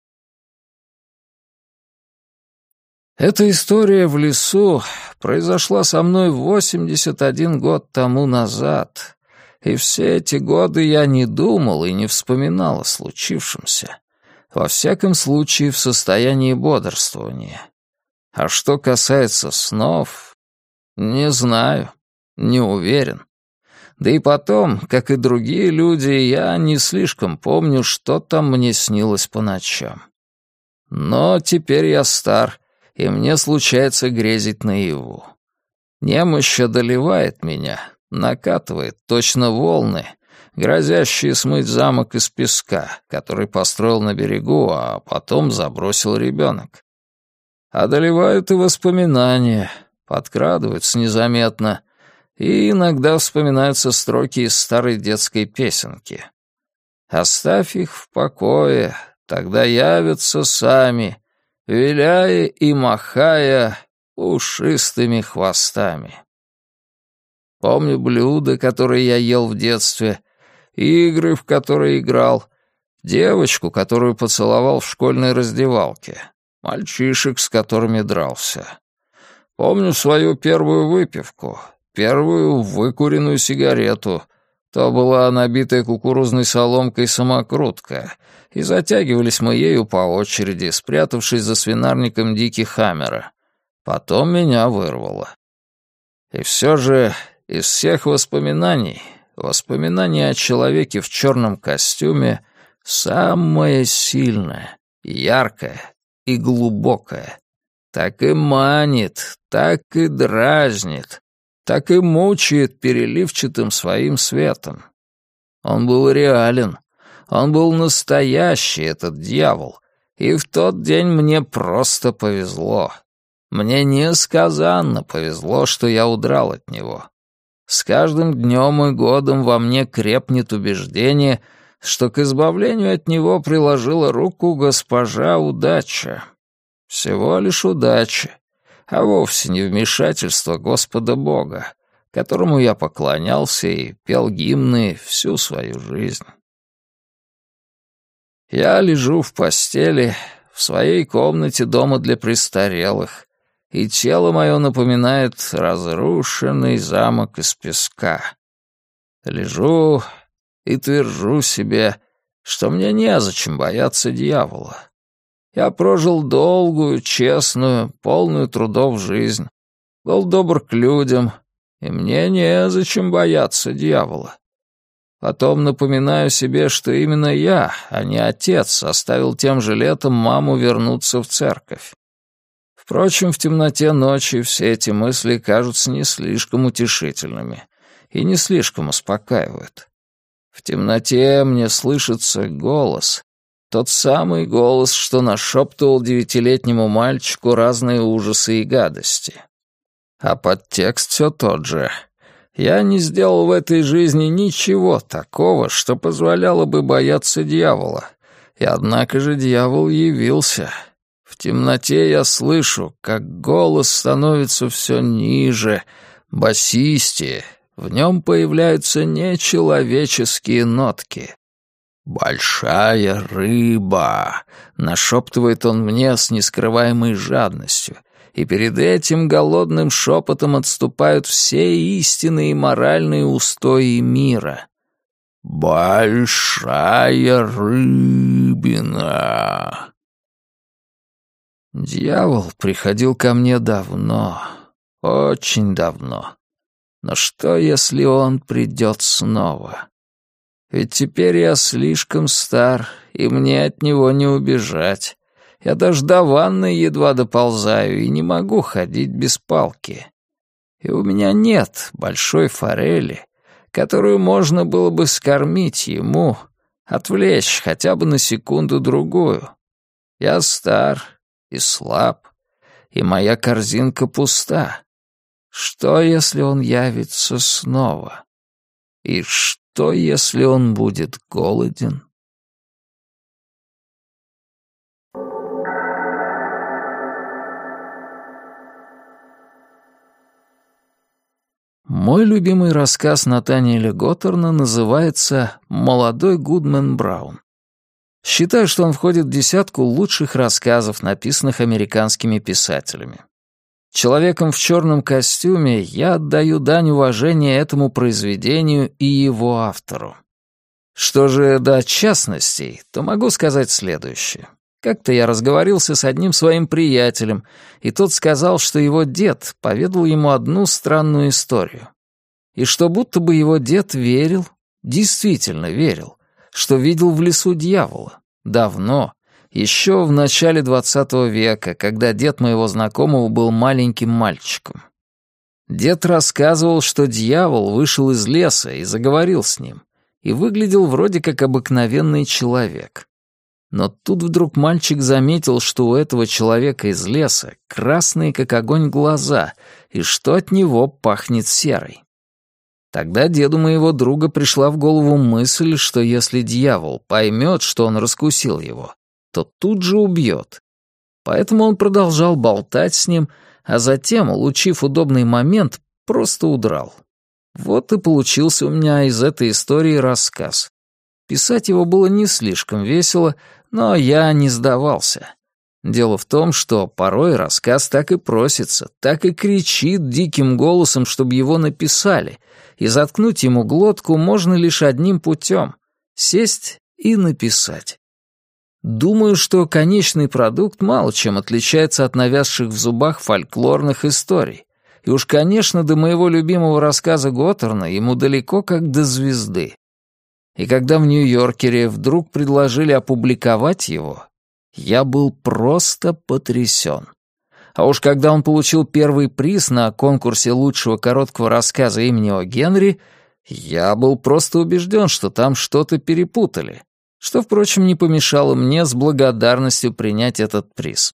Эта история в лесу произошла со мной 81 год тому назад, и все эти годы я не думал и не вспоминал о случившемся. Во всяком случае, в состоянии бодрствования. А что касается снов, не знаю, не уверен. Да и потом, как и другие люди, я не слишком помню, что там мне снилось по ночам. Но теперь я стар, и мне случается грезить наяву. Немощь одолевает меня, накатывает точно волны, грозящие смыть замок из песка, который построил на берегу, а потом забросил ребенок. Одолевают и воспоминания, подкрадываются незаметно, и иногда вспоминаются строки из старой детской песенки. «Оставь их в покое, тогда явятся сами, виляя и махая ушистыми хвостами. Помню блюда, которые я ел в детстве, игры, в которые играл, девочку, которую поцеловал в школьной раздевалке, мальчишек, с которыми дрался. Помню свою первую выпивку, первую выкуренную сигарету. То была набитая кукурузной соломкой самокрутка, и затягивались мы ею по очереди, спрятавшись за свинарником Дики Хаммера. Потом меня вырвало. И все же из всех воспоминаний, воспоминания о человеке в черном костюме самое сильное, яркое и глубокое. Так и манит, так и дразнит, так и мучает переливчатым своим светом. Он был реален, он был настоящий, этот дьявол. И в тот день мне просто повезло. Мне несказанно повезло, что я удрал от него. С каждым днем и годом во мне крепнет убеждение, что к избавлению от него приложила руку госпожа удача. Всего лишь удача, а вовсе не вмешательство Господа Бога, которому я поклонялся и пел гимны всю свою жизнь. Я лежу в постели в своей комнате дома для престарелых, и тело мое напоминает разрушенный замок из песка. Лежу и твержу себе, что мне незачем бояться дьявола. Я прожил долгую, честную, полную трудов жизнь, был добр к людям, и мне незачем бояться дьявола. Потом напоминаю себе, что именно я, а не отец, оставил тем же летом маму вернуться в церковь. Впрочем, в темноте ночи все эти мысли кажутся не слишком утешительными и не слишком успокаивают. В темноте мне слышится голос, тот самый голос, что нашептывал девятилетнему мальчику разные ужасы и гадости. А подтекст все тот же — я не сделал в этой жизни ничего такого, что позволяло бы бояться дьявола. И однако же дьявол явился. В темноте я слышу, как голос становится все ниже, басистее. В нем появляются нечеловеческие нотки. «Большая рыба!» — нашептывает он мне с нескрываемой жадностью — и перед этим голодным шепотом отступают все истинные и моральные устои мира. «Большая рыбина!» Дьявол приходил ко мне давно, очень давно. Но что, если он придет снова? Ведь теперь я слишком стар, и мне от него не убежать. Я даже до ванны едва доползаю и не могу ходить без палки. И у меня нет большой форели, которую можно было бы скормить ему Отвлечь хотя бы на секунду-другую. Я стар и слаб, и моя корзинка пуста. Что, если он явится снова? И что, если он будет голоден? Мой любимый рассказ Натаниэля Готтерна называется «Молодой Гудмен Браун». Считаю, что он входит в десятку лучших рассказов, написанных американскими писателями. Человеком в черном костюме я отдаю дань уважения этому произведению и его автору. Что же до частностей, то могу сказать следующее. Как-то я разговорился с одним своим приятелем, и тот сказал, что его дед поведал ему одну странную историю. И что будто бы его дед верил, действительно верил, что видел в лесу дьявола. Давно, еще в начале двадцатого века, когда дед моего знакомого был маленьким мальчиком. Дед рассказывал, что дьявол вышел из леса и заговорил с ним, и выглядел вроде как обыкновенный человек. Но тут вдруг мальчик заметил, что у этого человека из леса красные, как огонь, глаза, и что от него пахнет серой. Тогда деду моего друга пришла в голову мысль, что если дьявол поймет, что он раскусил его, то тут же убьет. Поэтому он продолжал болтать с ним, а затем, улучив удобный момент, просто удрал. Вот и получился у меня из этой истории рассказ. Писать его было не слишком весело, но я не сдавался. Дело в том, что порой рассказ так и просится, так и кричит диким голосом, чтобы его написали, и заткнуть ему глотку можно лишь одним путем — сесть и написать. Думаю, что конечный продукт мало чем отличается от навязших в зубах фольклорных историй. И уж, конечно, до моего любимого рассказа Готтерна ему далеко как до звезды. И когда в Нью-Йоркере вдруг предложили опубликовать его, я был просто потрясен. А уж когда он получил первый приз на конкурсе лучшего короткого рассказа имени О. Генри, я был просто убежден, что там что-то перепутали, что, впрочем, не помешало мне с благодарностью принять этот приз.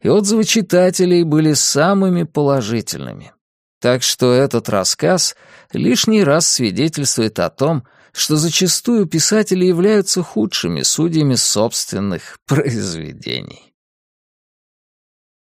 И отзывы читателей были самыми положительными. Так что этот рассказ лишний раз свидетельствует о том, что зачастую писатели являются худшими судьями собственных произведений.